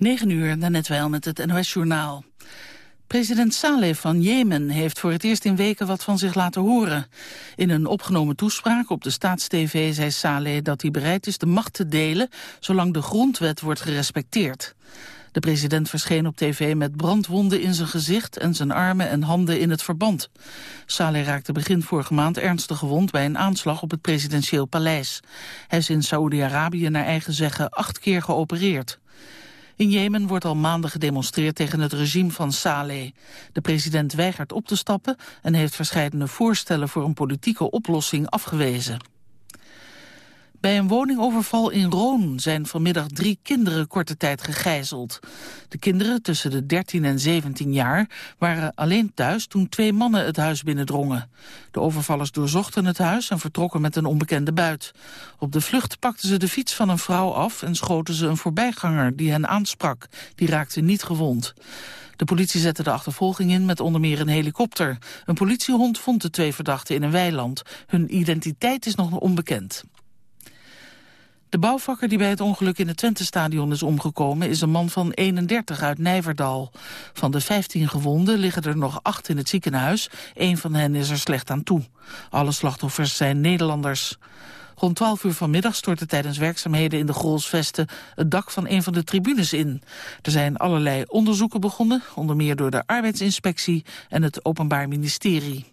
9 uur, net wel met het NOS-journaal. President Saleh van Jemen heeft voor het eerst in weken wat van zich laten horen. In een opgenomen toespraak op de Staatstv zei Saleh dat hij bereid is de macht te delen... zolang de grondwet wordt gerespecteerd. De president verscheen op tv met brandwonden in zijn gezicht... en zijn armen en handen in het verband. Saleh raakte begin vorige maand ernstig gewond... bij een aanslag op het presidentieel paleis. Hij is in Saoedi-Arabië naar eigen zeggen acht keer geopereerd. In Jemen wordt al maanden gedemonstreerd tegen het regime van Saleh. De president weigert op te stappen en heeft verschillende voorstellen voor een politieke oplossing afgewezen. Bij een woningoverval in Roon zijn vanmiddag drie kinderen korte tijd gegijzeld. De kinderen tussen de 13 en 17 jaar waren alleen thuis toen twee mannen het huis binnendrongen. De overvallers doorzochten het huis en vertrokken met een onbekende buit. Op de vlucht pakten ze de fiets van een vrouw af en schoten ze een voorbijganger die hen aansprak. Die raakte niet gewond. De politie zette de achtervolging in met onder meer een helikopter. Een politiehond vond de twee verdachten in een weiland. Hun identiteit is nog onbekend. De bouwvakker die bij het ongeluk in het Twente-stadion is omgekomen... is een man van 31 uit Nijverdal. Van de 15 gewonden liggen er nog acht in het ziekenhuis. Eén van hen is er slecht aan toe. Alle slachtoffers zijn Nederlanders. Rond 12 uur vanmiddag stortte tijdens werkzaamheden in de Grolsvesten het dak van een van de tribunes in. Er zijn allerlei onderzoeken begonnen, onder meer door de arbeidsinspectie en het Openbaar Ministerie.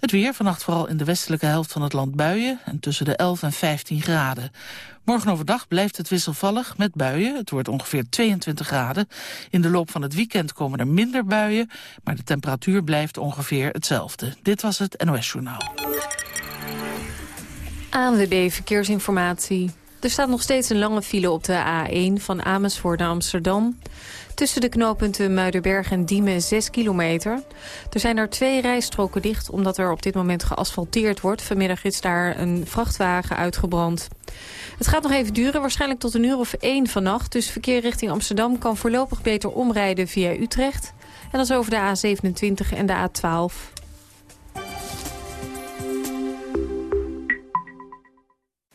Het weer, vannacht vooral in de westelijke helft van het land buien... en tussen de 11 en 15 graden. Morgen overdag blijft het wisselvallig met buien. Het wordt ongeveer 22 graden. In de loop van het weekend komen er minder buien... maar de temperatuur blijft ongeveer hetzelfde. Dit was het NOS Journaal. ANWB Verkeersinformatie. Er staat nog steeds een lange file op de A1 van Amersfoort naar Amsterdam. Tussen de knooppunten Muidenberg en Diemen 6 kilometer. Er zijn er twee rijstroken dicht omdat er op dit moment geasfalteerd wordt. Vanmiddag is daar een vrachtwagen uitgebrand. Het gaat nog even duren, waarschijnlijk tot een uur of één vannacht. Dus verkeer richting Amsterdam kan voorlopig beter omrijden via Utrecht. En dat is over de A27 en de A12.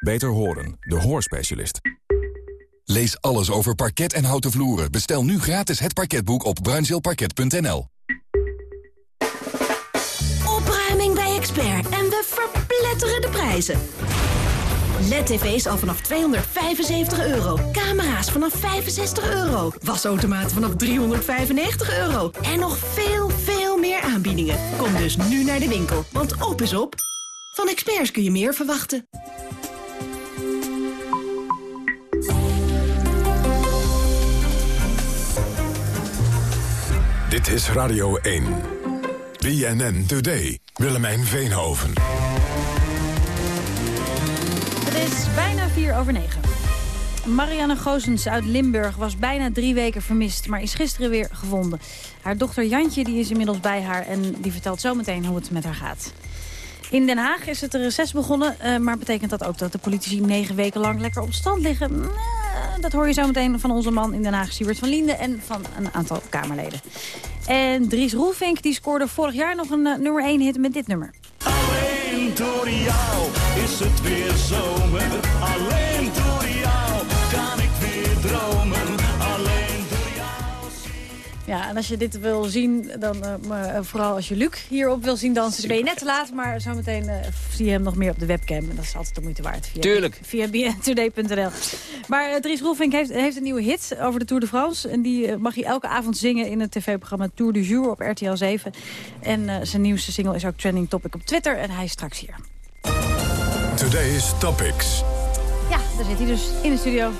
Beter Horen, de hoorspecialist. Lees alles over parket en houten vloeren. Bestel nu gratis het parketboek op bruinzeelparket.nl. Opruiming bij Expert en we verpletteren de prijzen. LED-tv's al vanaf 275 euro. Camera's vanaf 65 euro. Wasautomaten vanaf 395 euro. En nog veel, veel meer aanbiedingen. Kom dus nu naar de winkel, want op is op. Van experts kun je meer verwachten. Dit is Radio 1. BNN Today. Willemijn Veenhoven. Het is bijna vier over negen. Marianne Goosens uit Limburg was bijna drie weken vermist... maar is gisteren weer gevonden. Haar dochter Jantje die is inmiddels bij haar... en die vertelt zometeen hoe het met haar gaat. In Den Haag is het reces begonnen, uh, maar betekent dat ook dat de politici negen weken lang lekker op stand liggen? Uh, dat hoor je zo meteen van onze man in Den Haag, Siebert van Linden, en van een aantal Kamerleden. En Dries Roelvink die scoorde vorig jaar nog een uh, nummer 1 hit met dit nummer. Alleen door jou is het weer zomer. Alleen Ja, en als je dit wil zien, dan uh, vooral als je Luc hierop wil zien dansen, ben je net te laat. Maar zometeen uh, zie je hem nog meer op de webcam. En dat is altijd de moeite waard. Via, Tuurlijk. Via bntoday.nl. Maar uh, Dries Roelvink heeft, heeft een nieuwe hit over de Tour de France. En die mag hij elke avond zingen in het tv-programma Tour du Jour op RTL 7. En zijn nieuwste single is ook trending topic op Twitter. En hij is straks hier. Today's Topics. Ja, daar zit hij dus in de studio.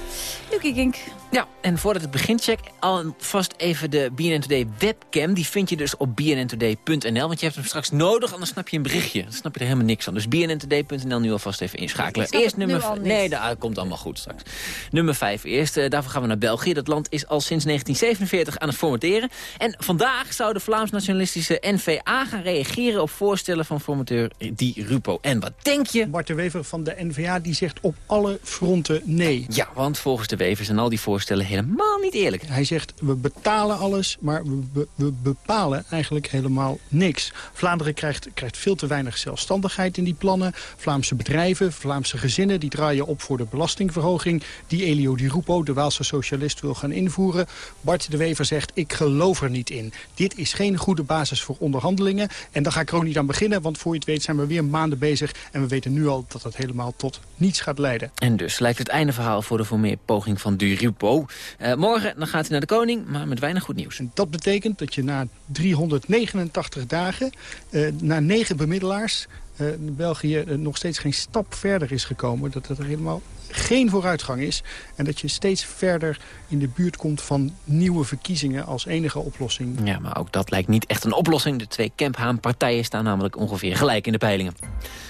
Lucie Kink. Ja, en voordat het begint, check alvast even de BNN Today webcam. Die vind je dus op bnntoday.nl, want je hebt hem straks nodig, anders snap je een berichtje. Dan snap je er helemaal niks van. Dus bnntoday.nl nu alvast even inschakelen. Eerst nummer... Nee, dat komt allemaal goed straks. Nummer 5 eerst. Uh, daarvoor gaan we naar België. Dat land is al sinds 1947 aan het formateren. En vandaag zou de Vlaams-nationalistische NVA gaan reageren op voorstellen van formateur Di Rupo. En wat denk je? Bart de Wever van de NVA die zegt op alle fronten nee. Ja, want volgens de Wever zijn al die voorstellen helemaal niet eerlijk. Hij zegt, we betalen alles, maar we, we bepalen eigenlijk helemaal niks. Vlaanderen krijgt, krijgt veel te weinig zelfstandigheid in die plannen. Vlaamse bedrijven, Vlaamse gezinnen, die draaien op voor de belastingverhoging... die Elio Di Rupo, de Waalse socialist, wil gaan invoeren. Bart de Wever zegt, ik geloof er niet in. Dit is geen goede basis voor onderhandelingen. En daar ga ik er ook niet aan beginnen, want voor je het weet zijn we weer maanden bezig... en we weten nu al dat het helemaal tot niets gaat leiden. En dus lijkt het einde verhaal voor de formeel poging van Di Rupo. Uh, morgen dan gaat hij naar de koning, maar met weinig goed nieuws. En dat betekent dat je na 389 dagen, uh, na negen bemiddelaars... Uh, België nog steeds geen stap verder is gekomen. Dat er helemaal geen vooruitgang is. En dat je steeds verder in de buurt komt van nieuwe verkiezingen als enige oplossing. Ja, maar ook dat lijkt niet echt een oplossing. De twee Kemphaan-partijen staan namelijk ongeveer gelijk in de peilingen. We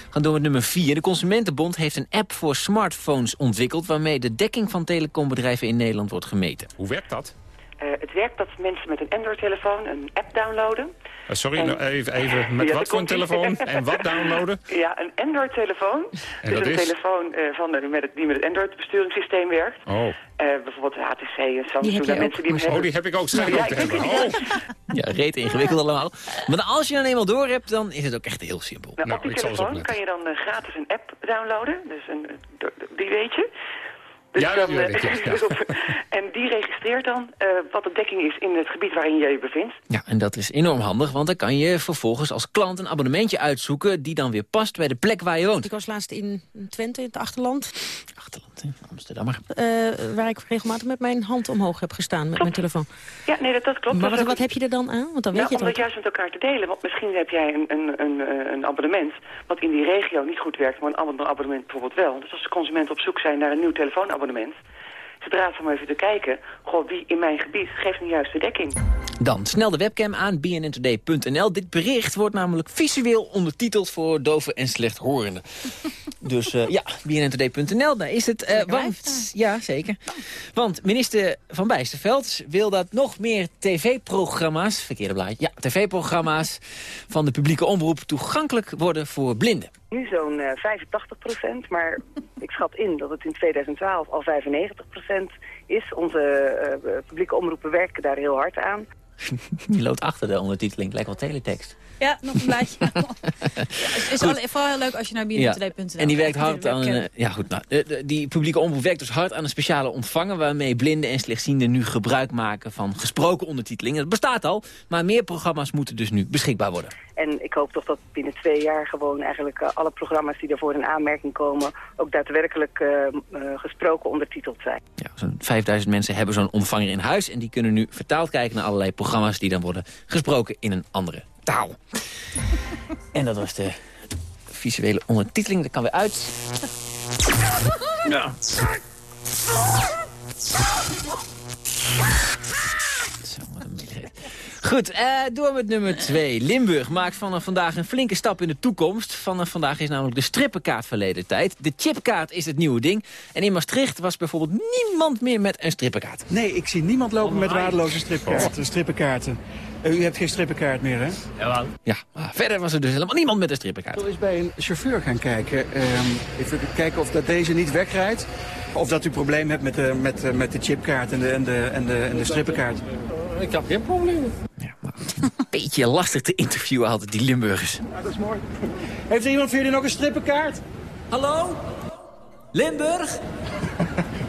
gaan door met nummer 4. De Consumentenbond heeft een app voor smartphones ontwikkeld... waarmee de dekking van telecombedrijven in Nederland wordt gemeten. Hoe werkt dat? Uh, het werkt dat mensen met een Android-telefoon een app downloaden. Uh, sorry, en, nou, even, even. Met ja, wat voor een telefoon en wat downloaden? Ja, een Android-telefoon. Dus een is? telefoon uh, van, met het, die met het Android-besturingssysteem werkt. Oh. bijvoorbeeld HTC en Samsung. Die mensen die oh, die heb ik ook. Schijn ja, te hebben. Oh. ja, reet ingewikkeld allemaal. Maar als je dan eenmaal door hebt, dan is het ook echt heel simpel. Nou, nou op die telefoon kan je dan gratis een app downloaden. Dus een, die weet je. Dus ja, dan, weet ik, ja. en die registreert dan uh, wat de dekking is in het gebied waarin je je bevindt. Ja, en dat is enorm handig, want dan kan je vervolgens als klant een abonnementje uitzoeken... die dan weer past bij de plek waar je woont. Ik was laatst in Twente, in het achterland. Achterland, in Amsterdammer. Uh, waar ik regelmatig met mijn hand omhoog heb gestaan met mijn telefoon. Ja, nee, dat, dat klopt. Maar wat, wat heb je er dan aan? Want dan weet nou, je om het juist met elkaar te delen. Want misschien heb jij een, een, een, eh, een abonnement wat in die regio niet goed werkt... maar een ander abonnement bijvoorbeeld wel. Dus als de consumenten op zoek zijn naar een nieuw telefoonabonnement abonnement. Ze maar even te kijken, goh, wie in mijn gebied geeft een juiste dekking. Dan snel de webcam aan bnntoday.nl. Dit bericht wordt namelijk visueel ondertiteld voor doven en slechthorenden. dus uh, ja, bnntoday.nl, daar is het. Uh, want, ja, zeker. Want minister Van Bijsterveld wil dat nog meer tv-programma's... verkeerde blaadje, ja, tv-programma's van de publieke omroep... toegankelijk worden voor blinden. Nu zo'n uh, 85 procent, maar ik schat in dat het in 2012 al 95 procent is. Onze uh, publieke omroepen werken daar heel hard aan. Die loopt achter de ondertiteling, lijkt wel teletext. Ja, nog een blaadje. het is wel, vooral heel leuk als je naar bnntoday.nl ja. En die werkt hard aan... Een, ja, goed, nou, die publieke omroep werkt dus hard aan een speciale ontvanger... waarmee blinden en slechtzienden nu gebruik maken van gesproken ondertiteling. Dat bestaat al, maar meer programma's moeten dus nu beschikbaar worden. En ik hoop toch dat binnen twee jaar gewoon eigenlijk uh, alle programma's die daarvoor in aanmerking komen... ook daadwerkelijk uh, uh, gesproken ondertiteld zijn. Ja, zo'n 5000 mensen hebben zo'n ontvanger in huis... en die kunnen nu vertaald kijken naar allerlei programma's... die dan worden gesproken in een andere taal. en dat was de visuele ondertiteling. Dat kan weer uit. Ja. Goed, uh, door met nummer 2. Limburg maakt vanaf vandaag een flinke stap in de toekomst. Vanaf vandaag is namelijk de strippenkaart verleden tijd. De chipkaart is het nieuwe ding. En in Maastricht was bijvoorbeeld niemand meer met een strippenkaart. Nee, ik zie niemand lopen met waardeloze stripkaarten. strippenkaarten. Uh, u hebt geen strippenkaart meer, hè? Jawel. Ja, maar verder was er dus helemaal niemand met een strippenkaart. Ik wil eens bij een chauffeur gaan kijken. Uh, even kijken of dat deze niet wegrijdt. Of dat u probleem hebt met de, met, met de chipkaart en de, en, de, en, de, en de strippenkaart. Ik heb geen probleem. Ja, maar een beetje lastig te interviewen altijd, die Limburgers. Ja, dat is mooi. Heeft er iemand voor jullie nog een strippenkaart? Hallo? Limburg?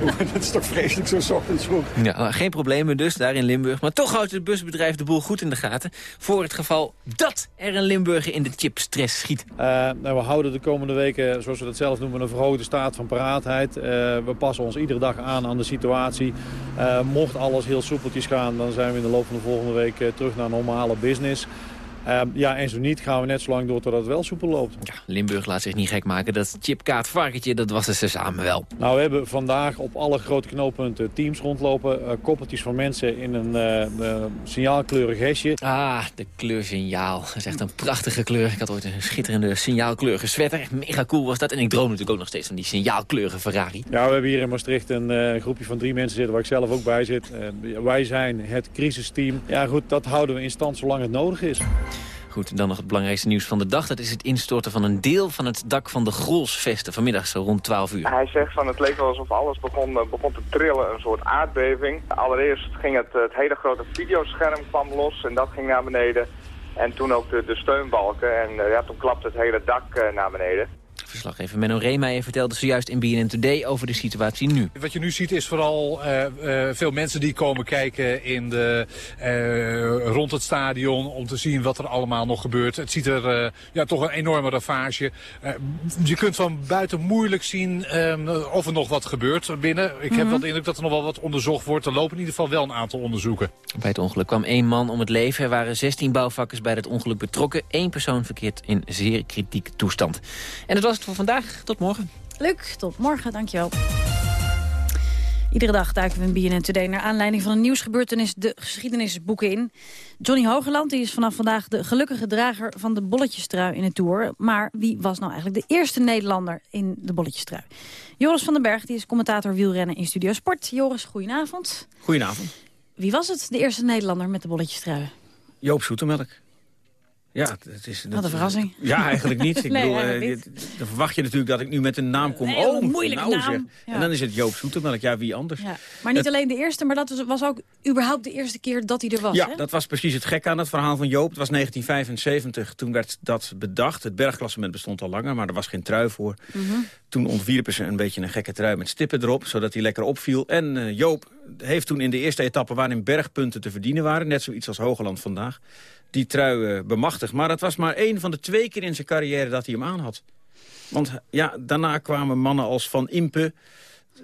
dat is toch vreselijk zo ochtends vroeg. Ja, nou, geen problemen dus daar in Limburg. Maar toch houdt het busbedrijf de boel goed in de gaten. Voor het geval dat er een Limburger in de chipstress schiet. Uh, nou, we houden de komende weken, zoals we dat zelf noemen, een verhoogde staat van paraatheid. Uh, we passen ons iedere dag aan aan de situatie. Uh, mocht alles heel soepeltjes gaan, dan zijn we in de loop van de volgende week terug naar normale business. Ehm, ja, en zo niet gaan we net zo lang door totdat het wel soepel loopt. Ja, Limburg laat zich niet gek maken. Dat chipkaartvarkentje, dat was ze samen wel. Nou, we hebben vandaag op alle grote knooppunten teams rondlopen. Uh, koppeltjes van mensen in een uh, signaalkleurig hesje. Ah, de kleur signaal. Dat is echt een prachtige kleur. Ik had ooit een schitterende signaalkleurige sweater. Mega cool was dat. En ik droom natuurlijk ook nog steeds van die signaalkleurige Ferrari. Ja, we hebben hier in Maastricht een groepje van drie mensen zitten... waar ik zelf ook bij zit. wij zijn het crisisteam. Ja goed, dat houden we in stand zolang het nodig is. Goed, dan nog het belangrijkste nieuws van de dag. Dat is het instorten van een deel van het dak van de Grolsvesten. Vanmiddag zo rond 12 uur. Hij zegt van het leek wel alsof alles begon, eh, begon te trillen. Een soort aardbeving. Allereerst ging het, het hele grote videoscherm kwam los en dat ging naar beneden. En toen ook de, de steunbalken. En uh, ja, toen klapte het hele dak naar beneden. Verslaggever Menno Reemeijer vertelde zojuist in BNN Today over de situatie nu. Wat je nu ziet is vooral uh, uh, veel mensen die komen kijken in de, uh, rond het stadion om te zien wat er allemaal nog gebeurt. Het ziet er ja, toch een enorme ravage. je kunt van buiten moeilijk zien of er nog wat gebeurt binnen. Ik heb mhm. wel de indruk dat er nog wel wat onderzocht wordt. Er lopen in ieder geval wel een aantal onderzoeken. Bij het ongeluk kwam één man om het leven. Er waren 16 bouwvakkers bij het ongeluk betrokken. Eén persoon verkeert in zeer kritiek toestand. En het was voor vandaag. Tot morgen. Leuk, tot morgen. Dankjewel. Iedere dag duiken we in BNN Today naar aanleiding van een nieuwsgebeurtenis de geschiedenisboeken in. Johnny Hogeland die is vanaf vandaag de gelukkige drager van de bolletjestrui in het Tour. Maar wie was nou eigenlijk de eerste Nederlander in de bolletjestrui? Joris van den Berg die is commentator wielrennen in Studio Sport. Joris, goedenavond. Goedenavond. Wie was het, de eerste Nederlander met de bolletjestrui? Joop Zoetemelk. Ja, het is... Wat een verrassing. Ja, eigenlijk niet. Ik nee, bedoel, uh, dan verwacht je natuurlijk dat ik nu met een naam kom. oh, een moeilijke nou, naam. En dan is het Joop Zoetemelk. Ja, wie anders. Ja. Maar niet alleen de eerste, maar dat was ook überhaupt de eerste keer dat hij er was. Ja, hè? dat was precies het gekke aan het verhaal van Joop. Het was 1975, toen werd dat bedacht. Het bergklassement bestond al langer, maar er was geen trui voor. Mm -hmm. Toen ontwierpen ze een beetje een gekke trui met stippen erop, zodat hij lekker opviel. En uh, Joop heeft toen in de eerste etappe, waarin bergpunten te verdienen waren... net zoiets als Hogeland vandaag die trui uh, bemachtigd. Maar het was maar één van de twee keer in zijn carrière dat hij hem aan had. Want ja, daarna kwamen mannen als Van Impe...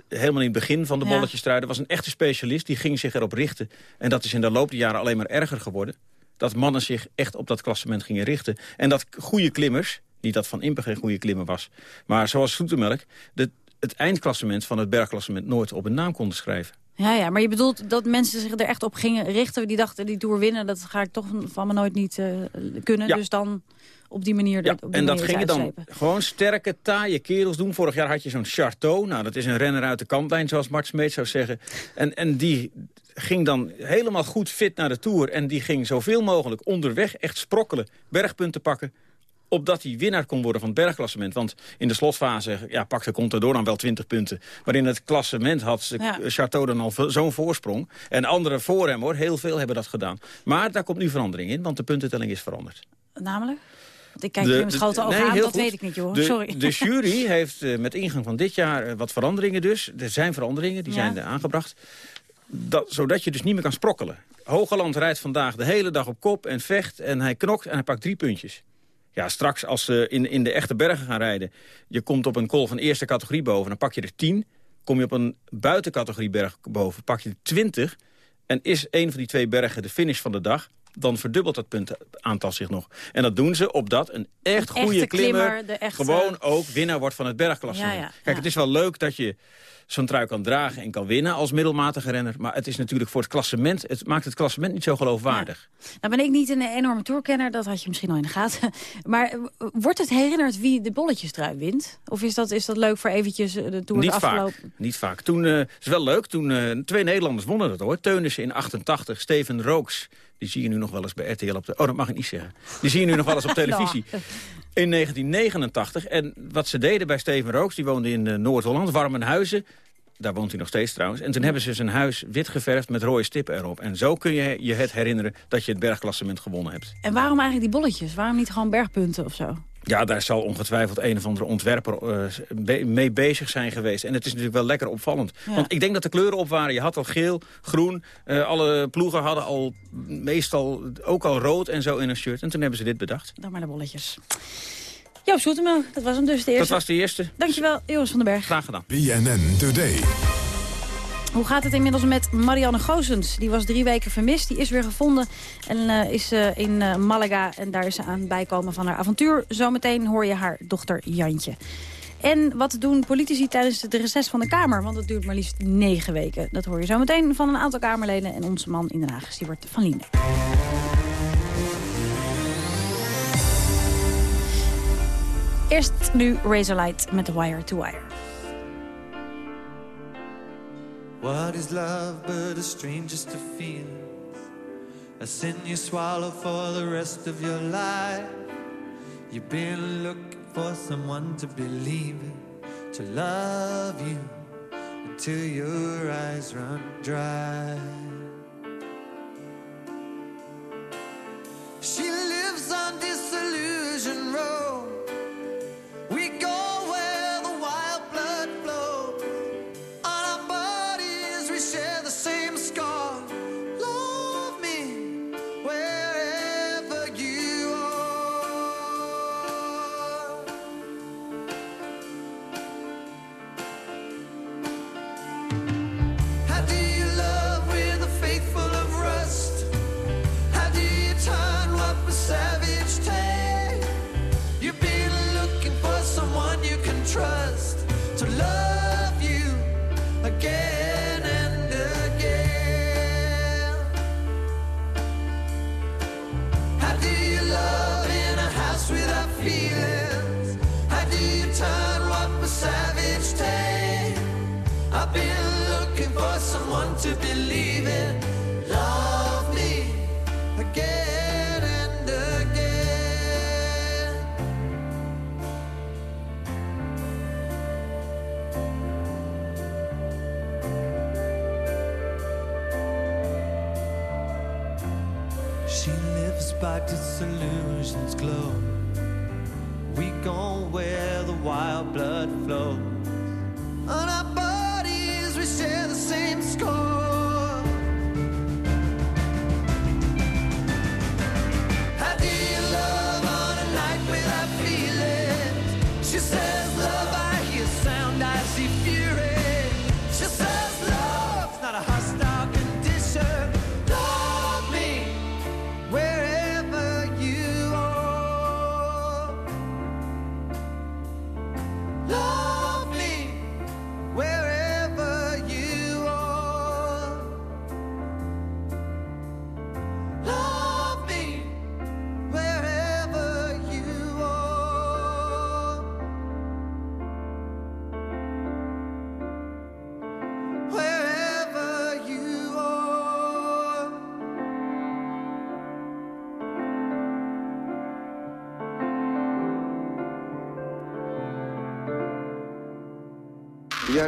helemaal in het begin van de ja. bolletjestrui. Dat was een echte specialist, die ging zich erop richten. En dat is in de loop der jaren alleen maar erger geworden. Dat mannen zich echt op dat klassement gingen richten. En dat goede klimmers, niet dat Van Impe geen goede klimmer was... maar zoals Soetemelk, de, het eindklassement van het bergklassement... nooit op een naam konden schrijven. Ja, ja, maar je bedoelt dat mensen zich er echt op gingen richten. Die dachten, die Tour winnen, dat ga ik toch van me nooit niet uh, kunnen. Ja. Dus dan op die manier ja, op die En dat gingen dan gewoon sterke, taaie kerels doen. Vorig jaar had je zo'n Charteau. Nou, dat is een renner uit de kantlijn, zoals Mart Smeet zou zeggen. En, en die ging dan helemaal goed fit naar de Tour. En die ging zoveel mogelijk onderweg echt sprokkelen. Bergpunten pakken opdat hij winnaar kon worden van het bergklassement. Want in de slotfase ja, pakte Contador dan wel 20 punten. Maar in het klassement had ja. Chateau dan al zo'n voorsprong. En anderen voor hem, hoor, heel veel hebben dat gedaan. Maar daar komt nu verandering in, want de puntentelling is veranderd. Namelijk? Ik kijk met grote ogen nee, aan, dat goed. weet ik niet, joh. De, Sorry. De jury heeft uh, met ingang van dit jaar uh, wat veranderingen dus. Er zijn veranderingen, die ja. zijn er aangebracht. Dat, zodat je dus niet meer kan sprokkelen. Hogeland rijdt vandaag de hele dag op kop en vecht en hij knokt en hij pakt drie puntjes. Ja, straks als ze in, in de echte bergen gaan rijden... je komt op een kool van eerste categorie boven, dan pak je er 10. Kom je op een buitencategorie berg boven, pak je er 20. En is een van die twee bergen de finish van de dag dan verdubbelt het puntenaantal zich nog. En dat doen ze opdat een echt goede klimmer, klimmer gewoon ook winnaar wordt van het bergklassement. Ja, ja, Kijk, het is wel leuk dat je zo'n trui kan dragen en kan winnen als middelmatige renner. Maar het is natuurlijk voor het klassement, het maakt het klassement niet zo geloofwaardig. Ja. Nou ben ik niet een enorme tourkenner, dat had je misschien al in de gaten. Maar wordt het herinnerd wie de bolletjestrui wint? Of is dat, is dat leuk voor eventjes eh, de Tour niet afgelopen? Vaak, niet vaak. Toen, uh, is wel leuk, toen uh, twee Nederlanders wonnen dat hoor. Teunissen in 88, Steven Rooks. Die zie je nu nog wel eens bij RTL op de... Oh, dat mag ik niet zeggen. Die zie je nu nog wel eens op televisie. In 1989. En wat ze deden bij Steven Rooks, die woonde in uh, Noord-Holland, Warmenhuizen. Daar woont hij nog steeds trouwens. En toen hebben ze zijn huis wit geverfd met rode stippen erop. En zo kun je je het herinneren dat je het bergklassement gewonnen hebt. En waarom eigenlijk die bolletjes? Waarom niet gewoon bergpunten of zo? Ja, daar zal ongetwijfeld een of andere ontwerper uh, mee bezig zijn geweest. En het is natuurlijk wel lekker opvallend. Ja. Want ik denk dat de kleuren op waren. Je had al geel, groen. Uh, alle ploegen hadden al meestal ook al rood en zo in een shirt. En toen hebben ze dit bedacht. Dan maar de bolletjes. Joop Zoetemel, dat was hem dus de eerste. Dat was de eerste. Dankjewel, Joris van den Berg. Graag gedaan. BNN Today. Hoe gaat het inmiddels met Marianne Goosens? Die was drie weken vermist. Die is weer gevonden en eh, is uh, in uh, Malaga. En daar is ze aan bijkomen van haar avontuur. Zometeen hoor je haar dochter Jantje. En wat doen politici tijdens de reces van de Kamer? Want het duurt maar liefst negen weken. Dat hoor je zometeen van een aantal Kamerleden en onze man in Den Haag, Siebert van Linden. Eerst nu Razorlight met The Wire to Wire. What is love but a strangest of feelings? A sin you swallow for the rest of your life. You've been looking for someone to believe in, to love you until your eyes run dry.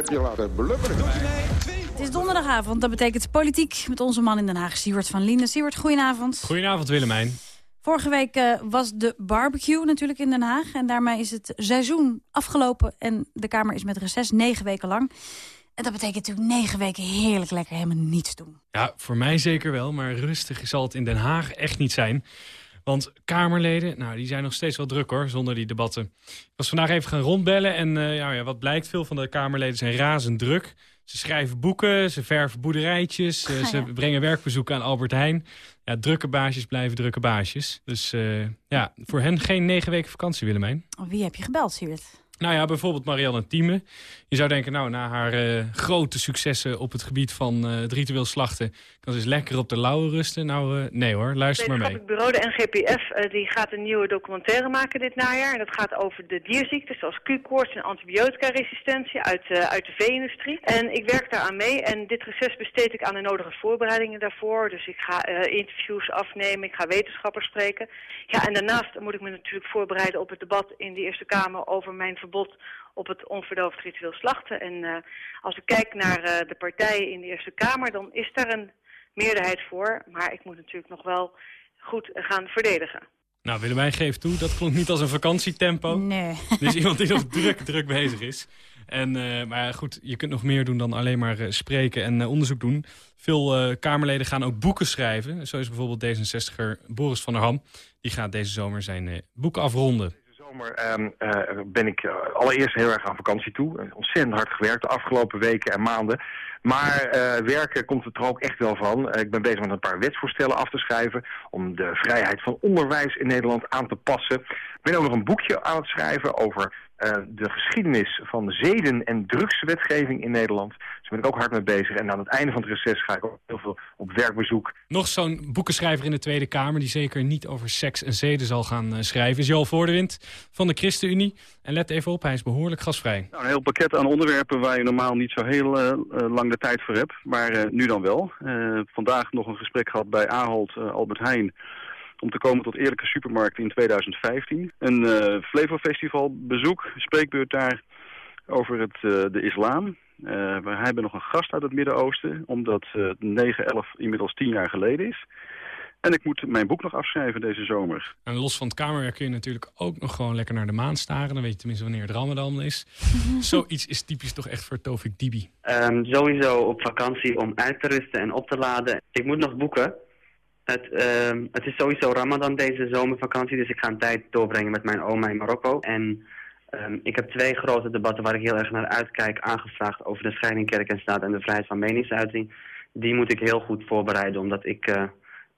Jij hebt je laten blubberen. Het is donderdagavond, dat betekent politiek met onze man in Den Haag, Siewert van Linden. Siewert, goedenavond. Goedenavond Willemijn. Vorige week eh, was de barbecue natuurlijk in Den Haag. En daarmee is het seizoen afgelopen. En de Kamer is met reces negen weken lang. En dat betekent natuurlijk negen weken heerlijk lekker helemaal niets doen. Ja, voor mij zeker wel, maar rustig zal het in Den Haag echt niet zijn. Want Kamerleden, nou, die zijn nog steeds wel druk hoor, zonder die debatten. Ik was vandaag even gaan rondbellen en eh, ja, ja, wat blijkt, veel van de Kamerleden zijn razend druk. Ze schrijven boeken, ze verven boerderijtjes, eh, ze brengen werkbezoeken aan Albert Heijn. Ja, drukke baasjes blijven drukke baasjes. Dus eh, ja, voor hen geen negen weken vakantie, Willemijn. Wie heb je gebeld, Siewert? Nou ja, bijvoorbeeld Marianne Thieme. Je zou denken, nou, na haar eh, grote successen op het gebied van eh, het ritueel slachten... kan ze eens lekker op de lauwe rusten. Nou, eh, nee hoor, luister maar mee. Het bureau, de NGPF, die gaat een nieuwe documentaire maken dit najaar. En dat gaat over de dierziekten zoals Q-koorts en antibioticaresistentie uit, uit de vee-industrie. En ik werk daaraan mee en dit reces besteed ik aan de nodige voorbereidingen daarvoor. Dus ik ga interviews afnemen, ik ga wetenschappers spreken. Ja, en daarnaast moet ik me natuurlijk voorbereiden op het debat in de Eerste Kamer over mijn verbod op het onverdoofd ritueel slachten. En eh, als ik kijk naar eh, de partijen in de Eerste Kamer, dan is daar een meerderheid voor. Maar ik moet natuurlijk nog wel goed gaan verdedigen. Nou, Willemijn geeft toe, dat klonk niet als een vakantietempo. Nee. Dus iemand die nog druk, druk bezig is. En, eh, maar goed, je kunt nog meer doen dan alleen maar spreken en onderzoek doen. Veel eh, Kamerleden gaan ook boeken schrijven. Zo is bijvoorbeeld D66er Boris van der Ham. Die gaat deze zomer zijn boek afronden. Zomer ehm, eh, ben ik eh, allereerst heel erg aan vakantie toe. Ontzettend hard gewerkt de afgelopen weken en maanden. Maar eh, werken komt er toch ook echt wel van. Ik ben bezig met een paar wetsvoorstellen af te schrijven... om de vrijheid van onderwijs in Nederland aan te passen. Ik ben ook nog een boekje aan het schrijven over eh, de geschiedenis van de zeden- en drugswetgeving in Nederland. Dus daar ben ik ook hard mee bezig. En aan het einde van het reces ga ik ook heel veel op werkbezoek. Nog zo'n boekenschrijver in de Tweede Kamer... die zeker niet over seks en zeden zal gaan eh, schrijven... is Joel Voordewind van de ChristenUnie. En let even op, hij is behoorlijk gasvrij. Nou, een heel pakket aan onderwerpen waar je normaal niet zo heel eh, eh, lang de tijd voor hebt. Maar eh, nu dan wel. Eh, vandaag nog een gesprek gehad bij Ahold Albert Heijn. Om te komen tot eerlijke supermarkten in 2015. Een eh Flevo Festival bezoek, spreekbeurt daar over het, eh, de islam. Eh, we hebben nog een gast uit het Midden-Oosten. Omdat eh 9-11 inmiddels 10 jaar geleden is. En ik moet mijn boek nog afschrijven deze zomer. En los van het kamerwerk kun je natuurlijk ook nog gewoon lekker naar de maan staren. Dan weet je tenminste wanneer het ramadan is. Zoiets is typisch toch echt voor Tovik Dibi. Ehm, sowieso op vakantie om uit te rusten en op te laden. Ik moet nog boeken. Het, ehm, het is sowieso Ramadan deze zomervakantie, dus ik ga een tijd doorbrengen met mijn oma in Marokko. En ehm, ik heb twee grote debatten waar ik heel erg naar uitkijk aangevraagd over de scheiding kerk en staat en de vrijheid van meningsuiting. Die moet ik heel goed voorbereiden, omdat ik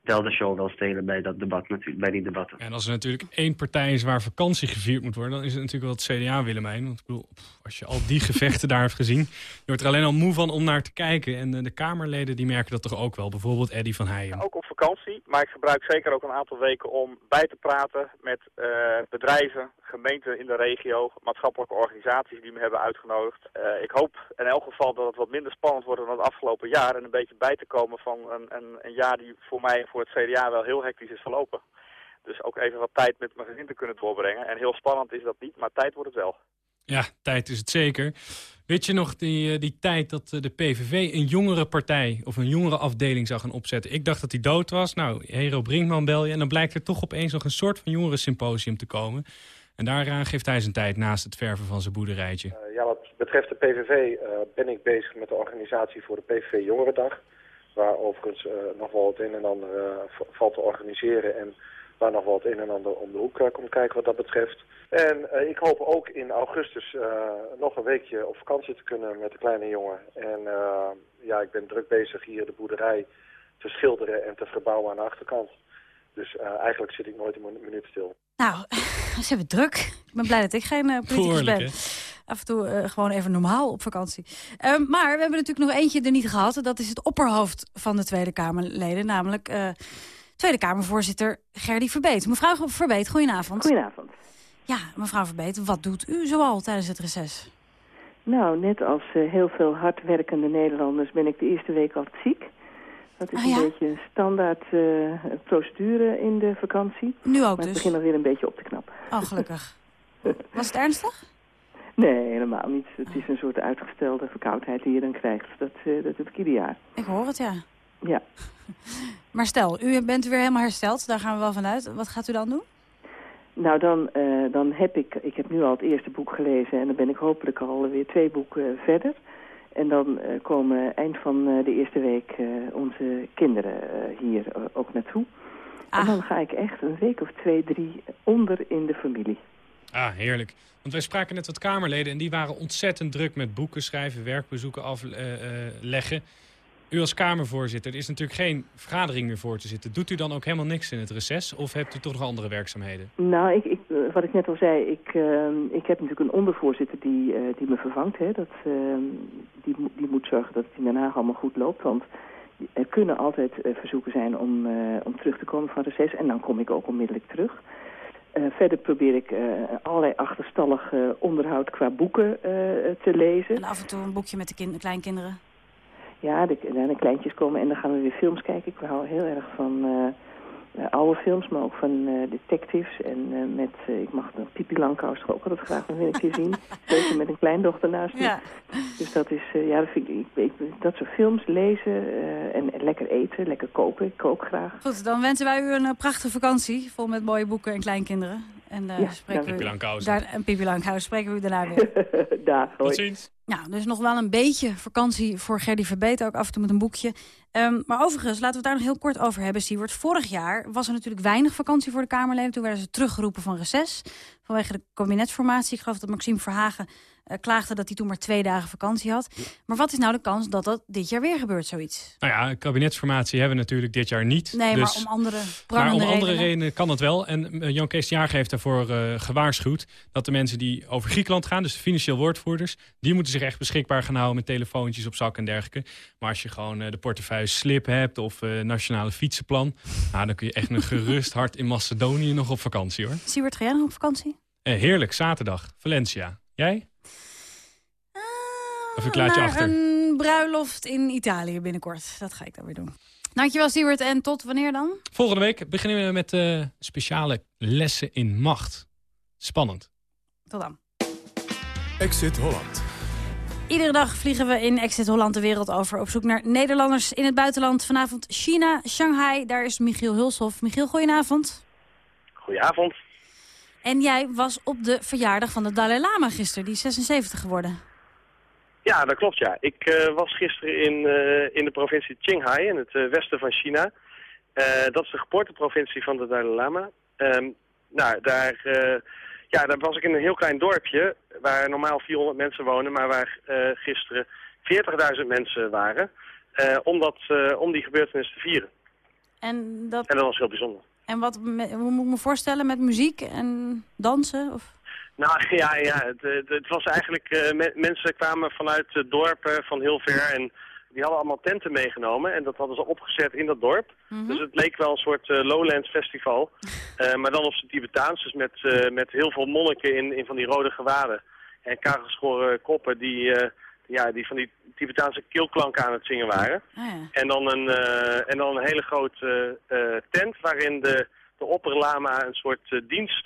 eh wel de show wil stelen bij, dat debat, natuurlijk, bij die debatten. En als er natuurlijk één partij is waar vakantie gevierd moet worden... dan is het natuurlijk wel het CDA, Willemijn. Want ik bedoel, pff, als je al die gevechten daar hebt gezien... je wordt er alleen al moe van om naar te kijken. En eh, de Kamerleden die merken dat toch ook wel. Bijvoorbeeld Eddy van Heijen. Ook op vakantie, maar ik gebruik zeker ook een aantal weken om bij te praten met eh, bedrijven, gemeenten in de regio, maatschappelijke organisaties die me hebben uitgenodigd. Eh, ik hoop in elk geval dat het wat minder spannend wordt dan het afgelopen jaar en een beetje bij te komen van een, een, een jaar die voor mij voor het CDA wel heel hectisch is verlopen. Dus ook even wat tijd met mijn gezin te kunnen doorbrengen. En heel spannend is dat niet, maar tijd wordt het wel. Ja, tijd is het zeker. Weet je nog die, eh, die tijd dat eh, de PVV een jongere partij... of een jongere afdeling zou gaan opzetten? Ik dacht dat hij dood was. Nou, Hero Brinkman bel je. En dan blijkt er toch opeens nog een soort van jongerensymposium te komen. En daaraan geeft hij zijn tijd naast het verven van zijn boerderijtje. Uh, ja, wat betreft de PVV uh, ben ik bezig met de organisatie voor de PVV Jongerendag. Waar overigens uh, nog wel het een en ander valt te organiseren en waar nog wel het een en ander om de hoek komt kijken wat dat betreft. En ik hoop ook in augustus nog een weekje op vakantie te kunnen met de kleine jongen. En ja, ik ben druk bezig hier de boerderij te schilderen en te verbouwen aan de achterkant. Dus eigenlijk zit ik nooit een minuut stil. Nou, ze hebben druk. Ik ben blij dat ik geen uh, politicus ben. Af en toe uh, gewoon even normaal op vakantie. Uh, maar we hebben natuurlijk nog eentje er niet gehad. Dat is het opperhoofd van de Tweede Kamerleden. Namelijk uh, Tweede Kamervoorzitter Gerdy Verbeet. Mevrouw Verbeet, goedenavond. Goedenavond. Ja, mevrouw Verbeet, wat doet u zoal tijdens het reces? Nou, net als heel veel hardwerkende Nederlanders ben ik de eerste week altijd ziek. Dat is Ah, een ja? beetje een standaard uh, procedure in de vakantie. Nu ook maar dus? het begint alweer een beetje op te knappen. Oh, gelukkig. Was het ernstig? Nee, helemaal niet. Het is een soort uitgestelde verkoudheid die je dan krijgt. Dat, uh, dat heb ik ieder jaar. Ik hoor het, ja. Ja. Maar stel, u bent weer helemaal hersteld. Daar gaan we wel vanuit. Wat gaat u dan doen? Nou, dan, uh, dan heb ik... Ik heb nu al het eerste boek gelezen... en dan ben ik hopelijk al weer twee boeken verder... En dan uh, komen eind van uh, de eerste week uh, onze kinderen hier ook naartoe. Ah. En dan ga ik echt een week of twee, drie onder in de familie. Ah, heerlijk. Want wij spraken net wat Kamerleden en die waren ontzettend druk met boeken schrijven, werkbezoeken afleggen. U als Kamervoorzitter, er is natuurlijk geen vergadering meer voor te zitten. Doet u dan ook helemaal niks in het reces of hebt u toch nog andere werkzaamheden? Nou, ik, ik, wat ik net al zei, ik, uh, ik heb natuurlijk een ondervoorzitter die, uh, die me vervangt. Hè. Dat, uh, die, die moet zorgen dat het in Den Haag allemaal goed loopt. Want er kunnen altijd verzoeken zijn om, om terug te komen van reces. En dan kom ik ook onmiddellijk terug. verder probeer ik allerlei achterstallig onderhoud qua boeken te lezen. En af en toe een boekje met de kind, kleinkinderen? Ja, de, de kleintjes komen en dan gaan we weer films kijken. Ik hou heel erg van uh, oude films, maar ook van uh, detectives. En uh, met, ik mag nog Pipi Langkous toch ook altijd graag nog weer een keer zien. Zeker met een kleindochter naast me. Ja. Dus dat is, ja, dat, vind ik, ik, ik, dat soort films, lezen en, en, lekker eten, lekker koken. Ik kook graag. Goed, dan wensen wij u een prachtige vakantie, vol met mooie boeken en kleinkinderen. En ja, spreken Pipi Langkous. Daar, en Pipi Langkous spreken we u daarna weer. Dag, Tot ziens. Nou, dus nog wel een beetje vakantie voor Gerdy Verbeet, ook af en toe met een boekje. Ehm, maar overigens, laten we het daar nog heel kort over hebben, Siewert. Vorig jaar was er natuurlijk weinig vakantie voor de Kamerleden. Toen werden ze teruggeroepen van reces vanwege de kabinetsformatie. Ik geloof dat Maxime Verhagen eh, klaagde dat hij toen maar twee dagen vakantie had. Maar wat is nou de kans dat dat dit jaar weer gebeurt, zoiets? Nou ja, kabinetsformatie hebben we natuurlijk dit jaar niet. Nee, dus... maar om andere Maar om andere redenen. redenen kan het wel. En eh, Jan Kees Jager heeft daarvoor eh, gewaarschuwd... dat de mensen die over Griekenland gaan, dus de financieel woordvoerders... die moeten zich echt beschikbaar gaan houden met telefoontjes op zak en dergelijke. Maar als je gewoon eh, de portefeuille slip hebt of eh, nationale fietsenplan... Nou, dan kun je echt een gerust hart in Macedonië nog op vakantie, hoor. Siewert, ga jij nog op vakantie? Eh, heerlijk, zaterdag, Valencia. Jij? Of ik laat je achter. een bruiloft in Italië binnenkort. Dat ga ik dan weer doen. Dankjewel, Siewert. En tot wanneer dan? Volgende week beginnen we met eh, speciale lessen in macht. Spannend. Tot dan. Exit Holland. Iedere dag vliegen we in Exit Holland de wereld over... op zoek naar Nederlanders in het buitenland. Vanavond China, Shanghai. Daar is Michiel Hulshoff. Michiel, goedenavond. Goedenavond. En jij was op de verjaardag van de Dalai Lama gisteren. Die is 76 geworden. Ja, dat klopt ja. Ik eh, was gisteren in, eh, in de provincie Qinghai, in het eh, westen van China. Dat is de geboorteprovincie van de Dalai Lama. Ehm, nou, daar, ja, daar was ik in een heel klein dorpje, waar normaal 400 mensen wonen, maar waar eh, gisteren 40.000 mensen waren. eh, om, dat, eh, om die gebeurtenis te vieren. En, dat, En dat was heel bijzonder. en wat, hoe moet ik me voorstellen met muziek en dansen? Of? Nou ja, ja het, het, was eigenlijk, me- mensen kwamen vanuit het dorp eh, van heel ver en die hadden allemaal tenten meegenomen en dat hadden ze opgezet in dat dorp. Dus het leek wel een soort eh, Lowlands festival, Eh, maar dan op zijn Tibetaans, dus met, eh, met heel veel monniken in, in van die rode gewaden en kagelgeschoren koppen die, ja, die van die Tibetaanse keelklanken aan het zingen waren. En dan een, en dan een hele grote tent waarin de, de opperlama een soort dienst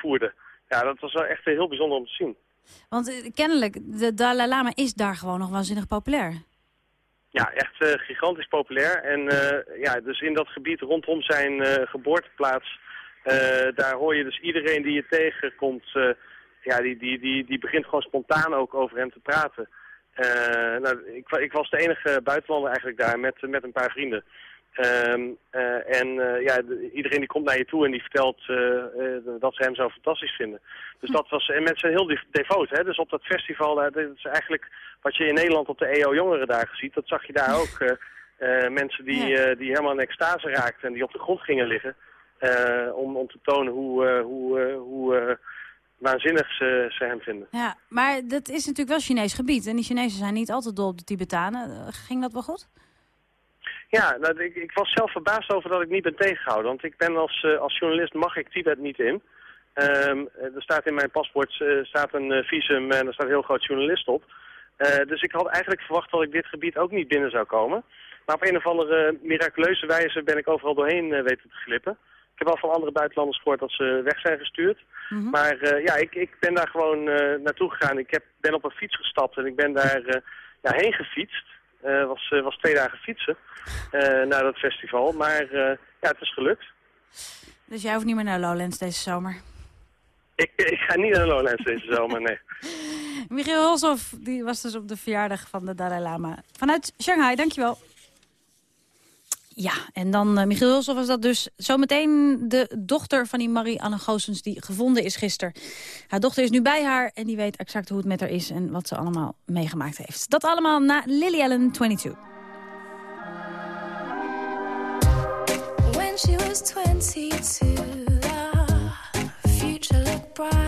voerde. Ja, dat was wel echt heel bijzonder om te zien. Want eh, kennelijk, de Dalai Lama is daar gewoon nog waanzinnig populair. Ja, echt eh, gigantisch populair. En eh, ja, dus in dat gebied rondom zijn geboorteplaats, daar hoor je dus iedereen die je tegenkomt, ja, die, die, die, die begint gewoon spontaan ook over hem te praten. Nou, ik, ik was de enige buitenlander eigenlijk daar met, met een paar vrienden. Ehm, eh, en eh, ja, de- iedereen die komt naar je toe en die vertelt eh, dat ze hem zo fantastisch vinden. Dus dat was, en mensen zijn heel dev- devoot, hè. Dus op dat festival, daar, dat is eigenlijk wat je in Nederland op de EO Jongerendagen ziet, dat zag je daar ook. eh, eh, mensen die, die helemaal in extase raakten en die op de grond gingen liggen. om, om te tonen hoe, hoe, hoe waanzinnig ze, ze hem vinden. Ja, maar dat is natuurlijk wel Chinees gebied. En die Chinezen zijn niet altijd dol op de Tibetanen. Ging dat wel goed? Ja, nou, ik, ik was zelf verbaasd over dat ik niet ben tegengehouden. Want ik ben als, eh, als journalist mag ik Tibet niet in. Ehm, eh, er staat in mijn paspoort eh, staat een visum en er staat heel groot journalist op. Dus ik had eigenlijk verwacht dat ik dit gebied ook niet binnen zou komen. Maar op een of andere miraculeuze wijze ben ik overal doorheen weten te glippen. Ik heb wel van andere buitenlanders gehoord dat ze weg zijn gestuurd. Maar eh, ja, ik, ik ben daar gewoon naartoe gegaan. Ik heb, ben op een fiets gestapt en ik ben daar ja, heen gefietst. Eh was, eh, was twee dagen fietsen eh, naar dat festival. Maar ja, het is gelukt. Dus jij hoeft niet meer naar Lowlands deze zomer. Ik, ik ga niet naar Lowlands deze zomer, nee. Michiel Hulshoff, die was dus op de verjaardag van de Dalai Lama. Vanuit Shanghai, dankjewel. Ja, en dan eh, Michiel Hulshoff was dat dus. Zometeen de dochter van die Marie-Anne Goossens die gevonden is gisteren. Haar dochter is nu bij haar en die weet exact hoe het met haar is... en wat ze allemaal meegemaakt heeft. Dat allemaal na Lily Allen 22. When she was 22, the future looked bright.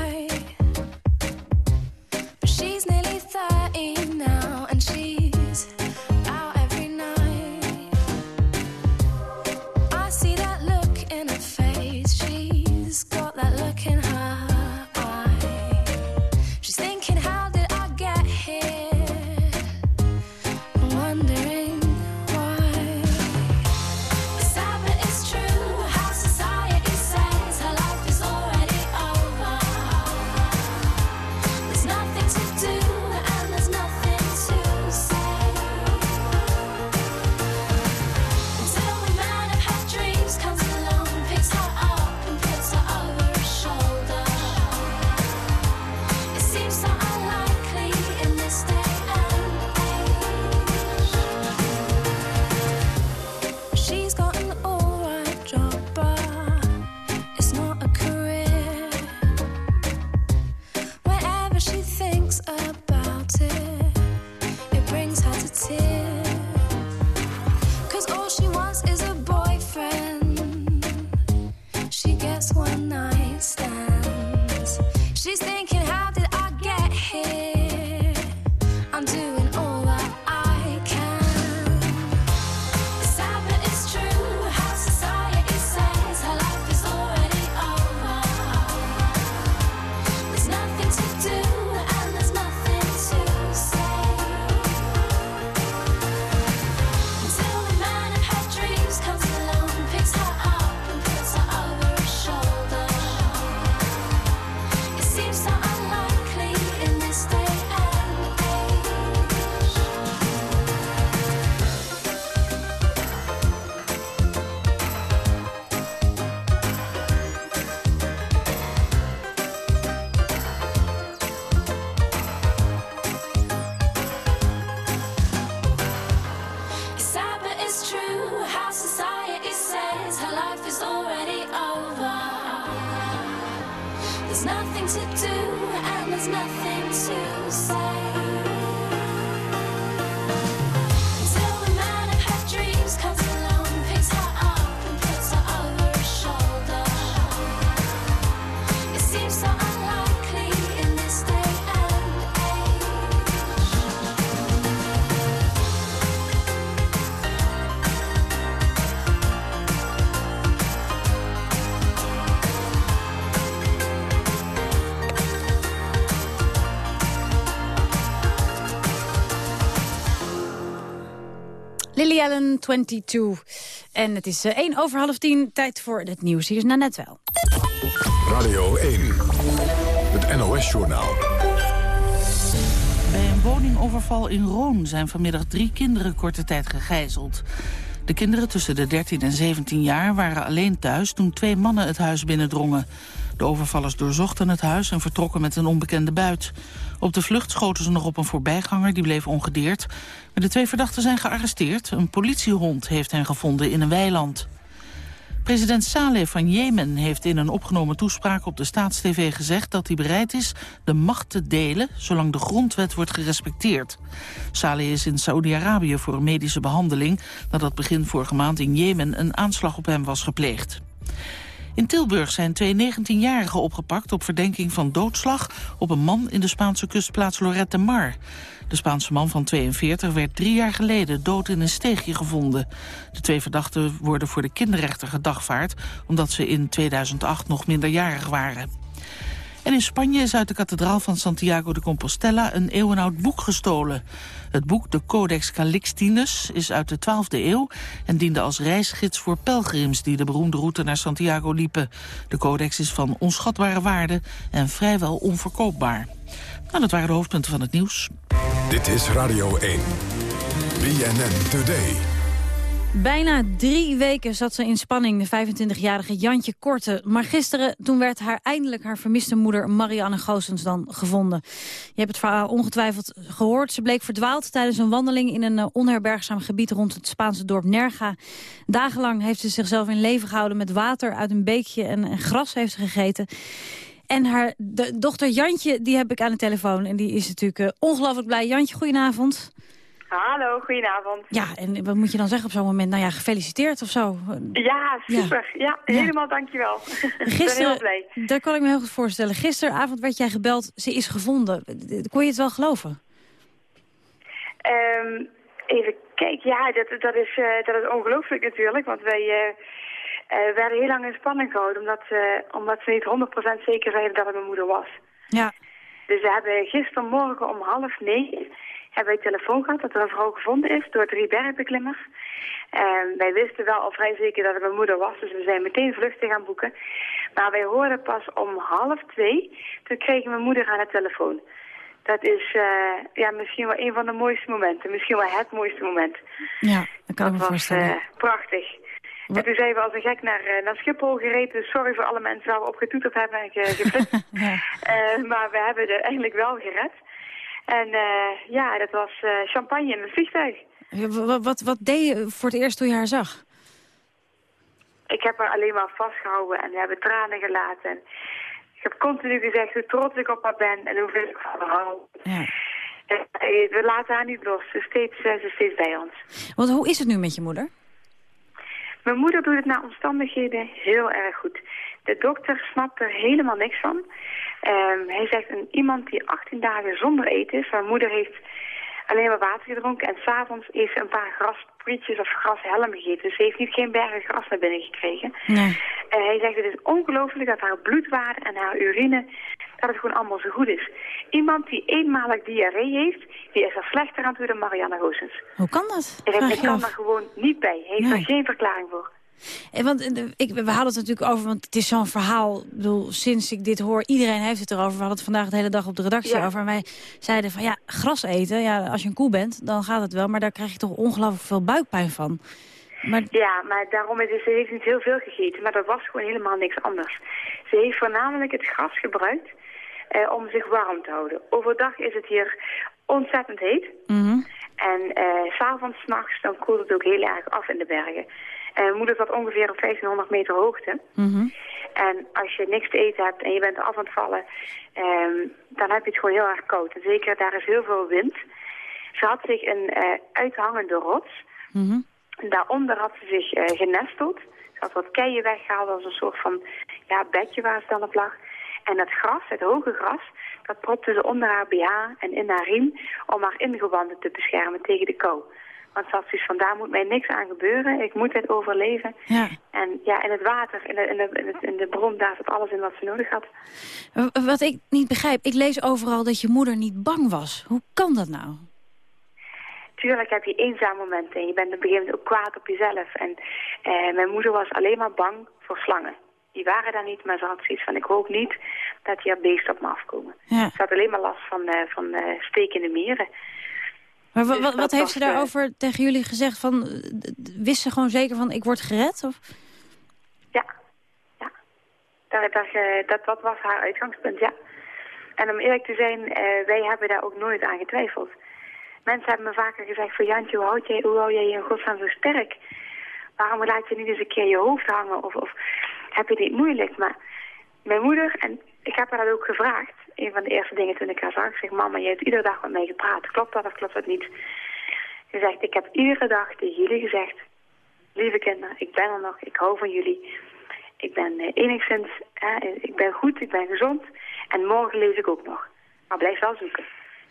Lily Allen, 22. En het is eh, 1 over half 10, tijd voor het nieuws. Hier is Nanette wel. Radio 1. Het NOS-journaal. Bij een woningoverval in Roon zijn vanmiddag drie kinderen korte tijd gegijzeld. De kinderen tussen de 13 en 17 jaar waren alleen thuis toen twee mannen het huis binnendrongen. De overvallers doorzochten het huis en vertrokken met een onbekende buit. Op de vlucht schoten ze nog op een voorbijganger, die bleef ongedeerd. Maar de twee verdachten zijn gearresteerd. Een politiehond heeft hen gevonden in een weiland. President Saleh van Jemen heeft in een opgenomen toespraak op de Staatstv gezegd dat hij bereid is de macht te delen zolang de grondwet wordt gerespecteerd. Saleh is in Saoedi-Arabië voor een medische behandeling nadat begin vorige maand in Jemen een aanslag op hem was gepleegd. In Tilburg zijn twee 19-jarigen opgepakt op verdenking van doodslag op een man in de Spaanse kustplaats Lorette Mar. De Spaanse man van 42 werd drie jaar geleden dood in een steegje gevonden. De twee verdachten worden voor de kinderrechter gedagvaard omdat ze in 2008 nog minderjarig waren. En in Spanje is uit de kathedraal van Santiago de Compostela een eeuwenoud boek gestolen. Het boek, de Codex Calixtinus, is uit de 12e eeuw en diende als reisgids voor pelgrims die de beroemde route naar Santiago liepen. De codex is van onschatbare waarde en vrijwel onverkoopbaar. Nou, dat waren de hoofdpunten van het nieuws. Dit is Radio 1. BNN Today. Bijna drie weken zat ze in spanning, de 25-jarige Jantje Korte. Maar gisteren, toen werd haar eindelijk haar vermiste moeder Marianne Goossens dan gevonden. Je hebt het verhaal ongetwijfeld gehoord. Ze bleek verdwaald tijdens een wandeling in een eh, onherbergzaam gebied rond het Spaanse dorp Nerga. Dagenlang heeft ze zichzelf in leven gehouden met water uit een beekje en, en gras heeft ze gegeten. En haar de, dochter Jantje, die heb ik aan de telefoon. En die is natuurlijk eh, ongelooflijk blij. Jantje, goedenavond. Hallo, goedenavond. Ja, en wat moet je dan zeggen op zo'n moment? Nou ja, gefeliciteerd of zo. Ja, super. Ja, helemaal dankjewel. Gisteren, heel blij. dat kan ik me heel goed voorstellen. Gisteravond werd jij gebeld, ze is gevonden. Kon je het wel geloven? Ehm, even kijken, ja, dat, dat, is, eh, dat is ongelooflijk natuurlijk, want wij eh, werden heel lang in spanning gehouden, omdat, omdat ze niet 100% zeker zeiden dat het mijn moeder was. Ja. Dus we hebben gistermorgen om half negen hebben wij telefoon gehad dat er een vrouw gevonden is door drie bergbeklimmers. Ehm, wij wisten wel al vrij zeker dat het mijn moeder was, dus we zijn meteen vluchten gaan boeken. Maar wij hoorden pas om half twee, toen kregen mijn moeder aan de telefoon. Dat is eh, ja, misschien wel een van de mooiste momenten, misschien wel het mooiste moment. Ja, dat kan ik me was voorstellen. eh, prachtig. En toen zijn we als een gek naar, eh, naar Schiphol gereden. Dus sorry voor alle mensen waar we op getoeterd hebben en ge- geflitst. Eh, maar we hebben het eindelijk wel gered. En eh, ja, dat was eh, champagne in het vliegtuig. Ja, Wat, wat, wat deed je voor het eerst toen je haar zag? Ik heb haar alleen maar vastgehouden en we hebben tranen gelaten. En ik heb continu gezegd hoe trots ik op haar ben en hoeveel ik van haar hou. Ja. En, eh, we laten haar niet los. Ze is steeds, ze is steeds bij ons. Want hoe is het nu met je moeder? Mijn moeder doet het naar omstandigheden heel erg goed. De dokter snapt er helemaal niks van. Ehm, hij zegt een iemand die 18 dagen zonder eten is. Mijn moeder heeft alleen maar water gedronken. En s'avonds heeft ze een paar grasprietjes of grashelmen gegeten. Dus ze heeft niet geen bergen gras naar binnen gekregen. Nee. En hij zegt het is ongelooflijk dat haar bloedwaarde en haar urine, dat het gewoon allemaal zo goed is. Iemand die eenmalig diarree heeft, die is er slechter aan toe dan Marianne Goossens. Hoe kan dat? En hij kan er gewoon niet bij. Hij heeft Nee. er geen verklaring voor. En want eh, ik, we hadden het natuurlijk over, want het is zo'n verhaal. Ik bedoel, sinds ik dit hoor, iedereen heeft het erover. We hadden het vandaag de hele dag op de redactie Ja. over. En wij zeiden van ja, gras eten, ja, als je een koe bent, dan gaat het wel. Maar daar krijg je toch ongelooflijk veel buikpijn van. Maar Ja, maar daarom is ze heeft niet heel veel gegeten, maar dat was gewoon helemaal niks anders. Ze heeft voornamelijk het gras gebruikt eh, om zich warm te houden. Overdag is het hier ontzettend heet. Mhm. En eh, s'avonds, s'nachts, dan koelt het ook heel erg af in de bergen. En moeder zat ongeveer op 1500 meter hoogte. Mhm. En als je niks te eten hebt en je bent af aan het vallen, ehm, dan heb je het gewoon heel erg koud. En zeker, daar is heel veel wind. Ze had zich een eh, uithangende rots. Mhm. Daaronder had ze zich eh, genesteld. Ze had wat keien weggehaald als een soort van ja, bedje waar ze dan op lag. En dat gras, het hoge gras, dat propte ze onder haar BH en in haar riem om haar ingewanden te beschermen tegen de kou. Want ze had zoiets van, daar moet mij niks aan gebeuren, ik moet dit overleven. Ja. En ja, in het water, in de, in de, in de, in de bron, daar zat alles in wat ze nodig had. Wat ik niet begrijp, ik lees overal dat je moeder niet bang was. Hoe kan dat nou? Tuurlijk heb je eenzaam momenten en je bent op een gegeven moment ook kwaad op jezelf. En eh, mijn moeder was alleen maar bang voor slangen. Die waren daar niet, maar ze had zoiets van, ik hoop niet dat hier beesten op me afkomen. Ja. Ze had alleen maar last van, eh, van eh, stekende mieren. Maar wa- Dus wa- dat wat heeft ze eh, daarover tegen jullie gezegd? Van, eh, wist ze gewoon zeker van, ik word gered? Of? Daar, eh, dat, dat was haar uitgangspunt, ja. En om eerlijk te zijn, eh, wij hebben daar ook nooit aan getwijfeld. Mensen hebben me vaker gezegd van Jantje, hoe, houd jij, hoe hou jij je in godsnaam zo sterk? Waarom laat je niet eens een keer je hoofd hangen? Of, of heb je niet moeilijk? Maar mijn moeder, en ik heb haar dat ook gevraagd, een van de eerste dingen toen ik haar zag, ik zeg, mama, je hebt iedere dag met mij gepraat. Klopt dat of klopt dat niet? Ze zegt, ik heb iedere dag tegen jullie gezegd, lieve kinderen, ik ben er nog, ik hou van jullie. Ik ben eh, enigszins, eh, ik ben goed, ik ben gezond. En morgen lees ik ook nog. Maar blijf wel zoeken.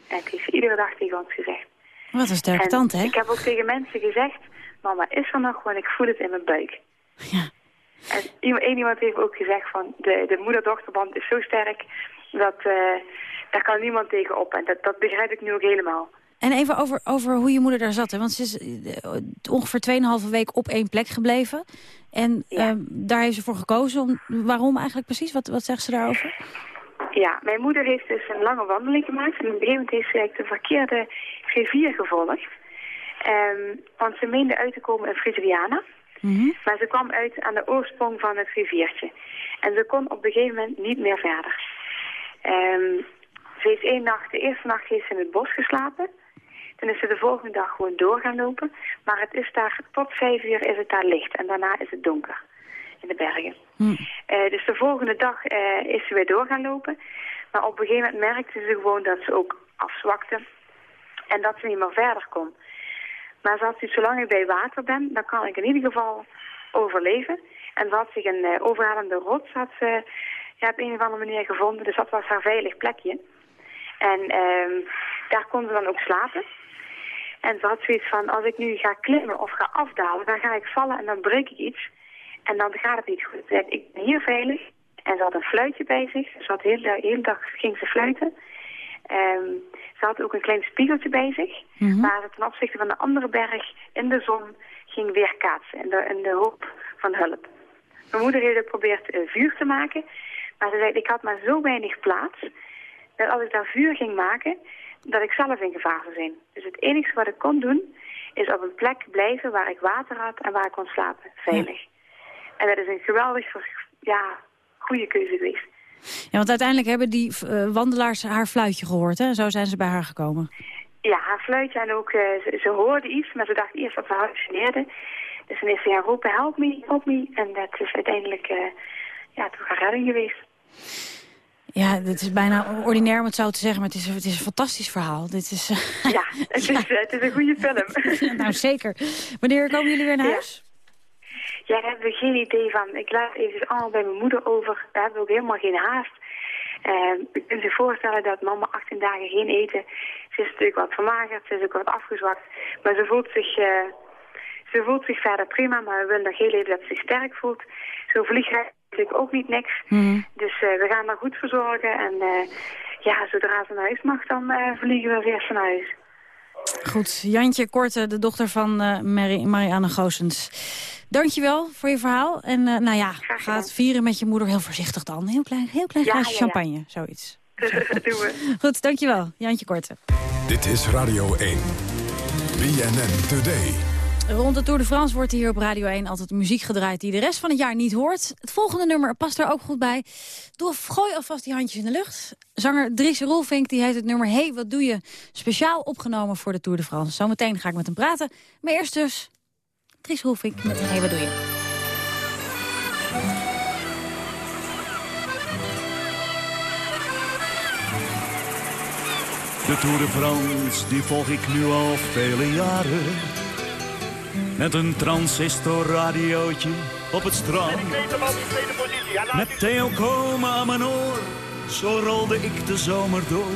En dat heeft ze iedere dag tegen ons gezegd. Wat een sterke tante, hè? Ik heb ook tegen mensen gezegd, mama is er nog, want ik voel het in mijn buik. Ja. En één iemand heeft ook gezegd van, de, de moeder-dochterband is zo sterk, dat eh, daar kan niemand tegen op. En dat, dat begrijp ik nu ook helemaal. En even over, over hoe je moeder daar zat. Hè? Want ze is eh, ongeveer 2,5 week op één plek gebleven. En ehm, daar heeft ze voor gekozen. Om, waarom eigenlijk precies? Wat, wat zegt ze daarover? Ja, mijn moeder heeft dus een lange wandeling gemaakt. En op een gegeven moment heeft ze eigenlijk de verkeerde rivier gevolgd. Ehm, want ze meende uit te komen in Frisiana. Maar ze kwam uit aan de oorsprong van het riviertje. En ze kon op een gegeven moment niet meer verder. Ehm, ze heeft één nacht, de eerste nacht heeft ze in het bos geslapen. Toen is ze de volgende dag gewoon door gaan lopen. Maar het is daar, tot vijf uur is het daar licht. En daarna is het donker in de bergen. Eh, dus de volgende dag eh, is ze weer door gaan lopen. Maar op een gegeven moment merkte ze gewoon dat ze ook afzwakte. En dat ze niet meer verder kon. Maar ze had zoiets, zolang ik bij water ben, dan kan ik in ieder geval overleven. En ze had zich een eh, overhalende rots had ze, ja, op een of andere manier gevonden. Dus dat was haar veilig plekje. En ehm, daar kon ze dan ook slapen. En ze had zoiets van, als ik nu ga klimmen of ga afdalen, dan ga ik vallen en dan breek ik iets. En dan gaat het niet goed. Ze zei, ik ben hier veilig. En ze had een fluitje bij zich. Ze had de hele, de hele dag ging ze fluiten. Ehm, ze had ook een klein spiegeltje bij zich. Waar ze ten opzichte van de andere berg in de zon ging weerkaatsen. In de, in de hoop van hulp. Mijn moeder heeft geprobeerd eh, vuur te maken. Maar ze zei, ik had maar zo weinig plaats. Dat als ik daar vuur ging maken, dat ik zelf in gevaar zou zijn. Dus het enige wat ik kon doen, is op een plek blijven waar ik water had en waar ik kon slapen. Veilig. En dat is een geweldig, ja, goede keuze geweest. Ja, want uiteindelijk hebben die eh, wandelaars haar fluitje gehoord. Hè? Zo zijn ze bij haar gekomen. Ja, haar fluitje en ook, eh, ze, ze hoorde iets, maar ze dacht eerst dat ze hallucineerde. Dus dan is ze gaan roepen, help me, help me. En dat is uiteindelijk, eh, ja, toch haar redding geweest. Ja, het is bijna ordinair om het zo te zeggen, maar het is, het is een fantastisch verhaal. Dit is, eh, Ja, het is, eh, het is een goede film. nou, zeker. Wanneer komen jullie weer naar huis? Ja, daar hebben we geen idee van. Ik laat even allemaal bij mijn moeder over. Daar hebben we ook helemaal geen haast. Uh, je kunt zich voorstellen dat mama 18 dagen geen eten. Ze is natuurlijk wat vermagerd, ze is ook wat afgezwakt. Maar ze voelt zich, eh, ze voelt zich verder prima, maar we willen nog heel even dat ze zich sterk voelt. Zo is natuurlijk ook niet niks. Dus eh, we gaan haar goed verzorgen. En eh, ja, zodra ze naar huis mag, dan eh, vliegen we eerst naar huis. Goed, Jantje Korte, de dochter van eh Mary, Marianne Goosens. Dankjewel voor je verhaal. En eh, nou ja, ga het vieren met je moeder heel voorzichtig dan. Heel klein, heel klein Ja, glaasje ja, ja. champagne, zoiets. Doen we. Goed, dankjewel. Jantje Korte. Dit is Radio 1. BNN Today. Rond de Tour de France wordt hier op Radio 1 altijd muziek gedraaid... die de rest van het jaar niet hoort. Het volgende nummer past er ook goed bij. Doe, gooi alvast die handjes in de lucht. Zanger Dries Roelvink die heeft het nummer Hey, wat doe je? Speciaal opgenomen voor de Tour de France. Zometeen ga ik met hem praten. Maar eerst dus Dries Roelvink met Hey, wat doe je? De Tour de France, die volg ik nu al vele jaren. Met een transistorradiootje op het strand. Met Theo Koma aan mijn oor, zo rolde ik de zomer door.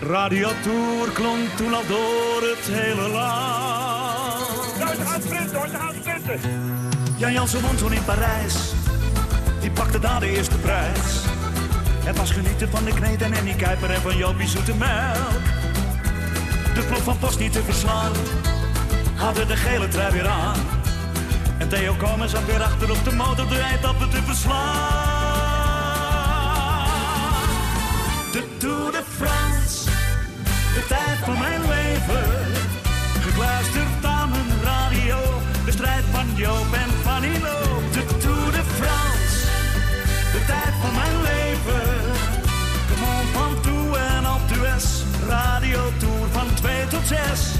Radio Tour klonk toen al door het hele land. Nou, ze gaan sprinten hoor, ze gaan sprinten. Jan Jansen won toen in Parijs, die pakte daar de eerste prijs. Het was genieten van de kneed en Annie Kuiper en van Jopie Zoete Melk. De ploeg van Post niet te verslaan, hadden de gele trui weer aan. En Theo Komen zat weer achter op de motor de eindappen te verslaan. De Tour de France, de tijd van mijn leven. Gekluisterd aan mijn radio, de strijd van Joop en van Ilo. De Tour de France, de tijd van mijn leven. Kom on van toe en op de S, radio Tour van 2 tot 6.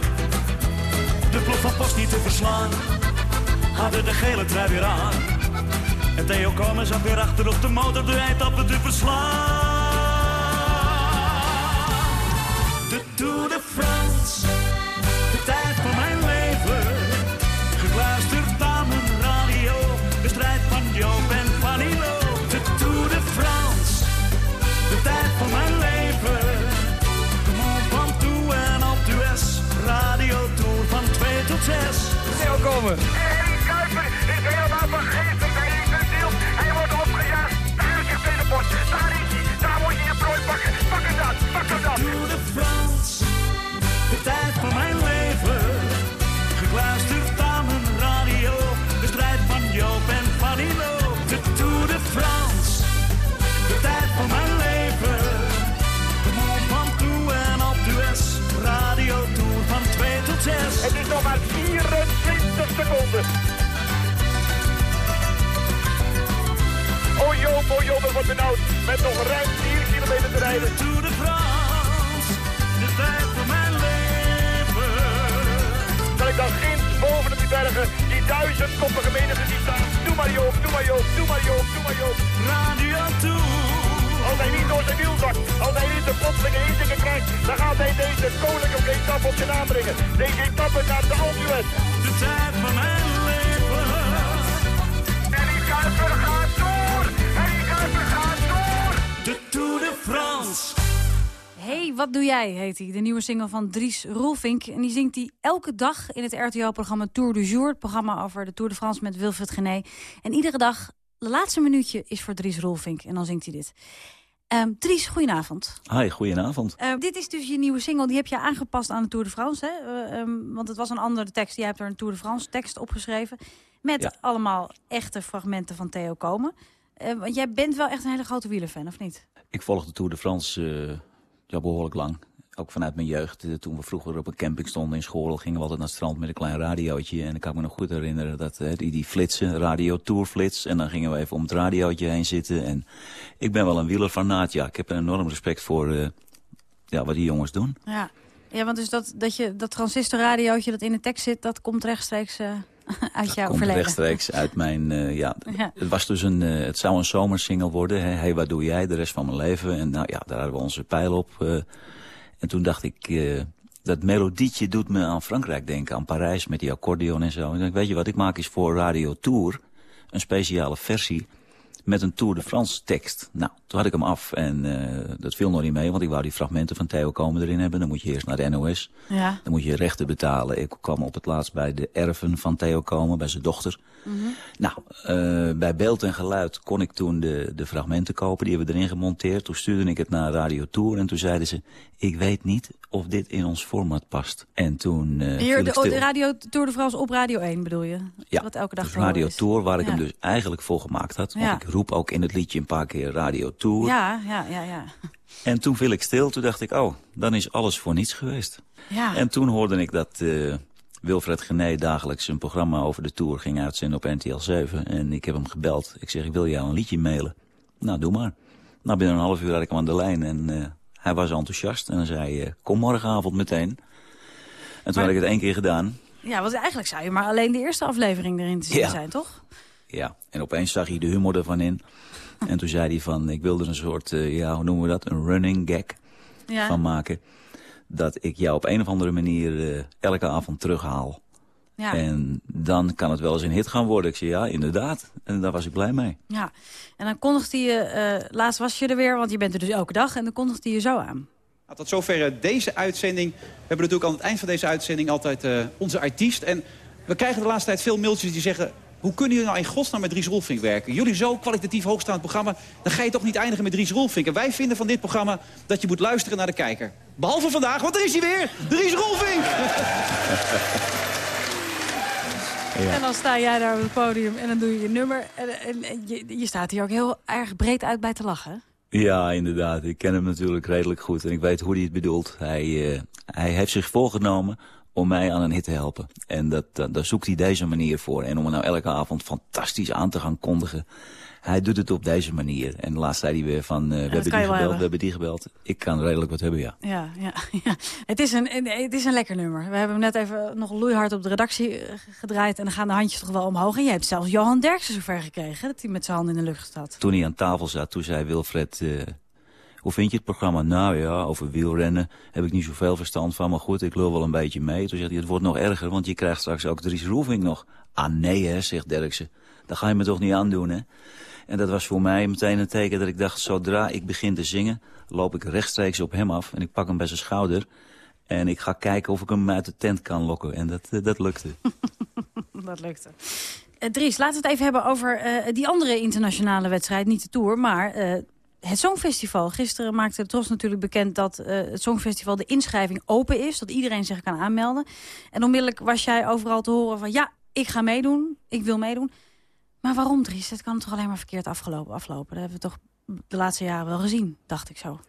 De ploeg van Post niet te verslaan, hadden de gele trui weer aan. En Theo Komen zat weer achter op de motor de eindappen te verslaan. De Tour de France, 2 tot 6. Theo Komen. 24 seconden. Oh Joop, oh het wordt benauwd. Met nog ruim 4 kilometer te rijden. Tour de France, de tijd van mijn leven. Zal ik dan ginds boven op die bergen, die duizendkoppige menigte die staan. Doe maar Joop, doe maar Joop, doe maar Joop, doe maar Joop. Radio Tour. Als hij niet door zijn wiel zakt, als hij niet de plotselinge inzikken krijgt, dan gaat hij deze koninklijke etappe op zijn naam brengen. Deze etappe naar de Alpe De tijd van mijn leven. En die Kuiper gaat door! En die Kuiper gaat door! De Tour de France. Hey, wat doe jij, heet hij. De nieuwe single van Dries Roelvink. En die zingt hij elke dag in het RTL-programma Tour du Jour. Het programma over de Tour de France met Wilfried Gené. En iedere dag, de laatste minuutje is voor Dries Roelvink. En dan zingt hij dit. Ehm Dries, goedenavond. Hi, goedenavond. Eh, dit is dus je nieuwe single. Die heb je aangepast aan de Tour de France. Hè? Eh, ehm, want het was een andere tekst. Jij hebt er een Tour de France tekst opgeschreven. Met Ja. allemaal echte fragmenten van Theo Komen. Want jij bent wel echt een hele grote wielerfan, of niet? Ik volg de Tour de France eh, ja, behoorlijk lang. Ook vanuit mijn jeugd. Eh, toen we vroeger op een camping stonden in school... gingen we altijd naar het strand met een klein radiootje. En ik kan me nog goed herinneren dat eh, die, die flitsen, radio tourflits... en dan gingen we even om het radiootje heen zitten. En ik ben wel een wielerfanaat, ja. Ik heb een enorm respect voor eh, ja, wat die jongens doen. Ja, ja want dus dat, dat, je, dat transistorradiootje dat in de tekst zit... dat komt rechtstreeks eh, uit jouw Komt verleden. rechtstreeks uit mijn, ja, Ja. Het was dus een, het zou een zomersingle worden. Hey, wat doe jij de rest van mijn leven? En nou ja, daar hadden we onze pijl op. en toen dacht ik, eh, dat melodietje doet me aan Frankrijk denken. Aan Parijs met die accordeon en zo. En dacht, weet je wat ik maak is voor Radio Tour een speciale versie met een Tour de France tekst. Nou, Toen had ik hem af en eh, dat viel nog niet mee, want ik wou die fragmenten van Theo Komen erin hebben. Dan moet je eerst naar de NOS. Ja. Dan moet je rechten betalen. Ik kwam op het laatst bij de erven van Theo Komen, bij zijn dochter. Mhm. Nou, eh, bij beeld en geluid kon ik toen de, de fragmenten kopen. Die hebben we erin gemonteerd. Toen stuurde ik het naar Radio Tour en toen zeiden ze... ik weet niet of dit in ons format past. En toen eh Hier, de, de radio Tour de France op Radio 1 bedoel je? Ja, Wat elke dag dus Radio. Tour, waar ik Ja. hem dus eigenlijk voor gemaakt had. Want Ja. ik roep ook in het liedje een paar keer Radio Tour. Ja, ja, ja, ja. En toen viel ik stil, toen dacht ik, oh, dan is alles voor niets geweest. Ja. En toen hoorde ik dat eh, Wilfred Gené dagelijks een programma over de Tour ging uitzenden op RTL 7. En ik heb hem gebeld. Ik zeg, ik wil jou een liedje mailen. Nou, doe maar. Nou, binnen een half uur had ik hem aan de lijn en eh, hij was enthousiast. En hij zei, eh, kom morgenavond meteen. En toen Maar- had ik het één keer gedaan. Ja, want eigenlijk zou je maar alleen de eerste aflevering erin te zien Ja. zijn, toch? Ja, en opeens zag hij de humor ervan in. En toen zei hij van, ik wilde er een soort, eh, ja, hoe noemen we dat? Een running gag Ja. van maken. Dat ik jou op een of andere manier eh, elke avond terughaal. Ja. En dan kan het wel eens een hit gaan worden. Ik zei, ja, inderdaad. En daar was ik blij mee. Ja. En dan kondigde je, eh, laatst was je er weer, want je bent er dus elke dag. En dan kondigde je zo aan. Nou, tot zover deze uitzending. We hebben natuurlijk aan het eind van deze uitzending altijd eh, onze artiest. En we krijgen de laatste tijd veel mailtjes die zeggen... hoe kunnen jullie nou in godsnaam met Dries Rolfink werken? Jullie zo kwalitatief hoogstaand programma... dan ga je toch niet eindigen met Dries Rolfink. En wij vinden van dit programma dat je moet luisteren naar de kijker. Behalve vandaag, want er is hij weer! Dries Rolfink! Ja. En dan sta jij daar op het podium en dan doe je je nummer. En, en, en je, je staat hier ook heel erg breed uit bij te lachen. Ja, inderdaad. Ik ken hem natuurlijk redelijk goed. En ik weet hoe hij het bedoelt. Hij, eh, hij heeft zich voorgenomen om mij aan een hit te helpen. En dat, dat, daar zoekt hij deze manier voor. En om het nou elke avond fantastisch aan te gaan kondigen. Hij doet het op deze manier. En laatst zei hij weer van, eh, we hebben die gebeld, hebben. we hebben die gebeld. Ik kan redelijk wat hebben, ja. Ja, ja, ja. Het, is een, het is een lekker nummer. We hebben hem net even nog loeihard op de redactie eh, gedraaid. En dan gaan de handjes toch wel omhoog. En je hebt zelfs Johan Derksen zover gekregen. Dat hij met zijn handen in de lucht staat. Toen hij aan tafel zat, toen zei Wilfred... eh, hoe vind je het programma? Nou ja, over wielrennen heb ik niet zoveel verstand van. Maar goed, ik lul wel een beetje mee. Toen zegt hij, het wordt nog erger, want je krijgt straks ook Dries Roelvink nog. Ah nee, hè, zegt Derksen. Dat ga je me toch niet aandoen, hè? En dat was voor mij meteen een teken dat ik dacht... zodra ik begin te zingen, loop ik rechtstreeks op hem af... en ik pak hem bij zijn schouder... en ik ga kijken of ik hem uit de tent kan lokken. En dat, eh, dat lukte. Dat lukte. Eh, Dries, laten we het even hebben over eh, die andere internationale wedstrijd. Niet de Tour, maar het Songfestival. Gisteren maakte Tros natuurlijk bekend dat eh, het Songfestival de inschrijving open is. Dat iedereen zich kan aanmelden. En onmiddellijk was jij overal te horen van ja, ik ga meedoen. Ik wil meedoen. Maar waarom, Dries? Het kan toch alleen maar verkeerd afgelopen, aflopen? Dat hebben we toch de laatste jaren wel gezien, dacht ik zo.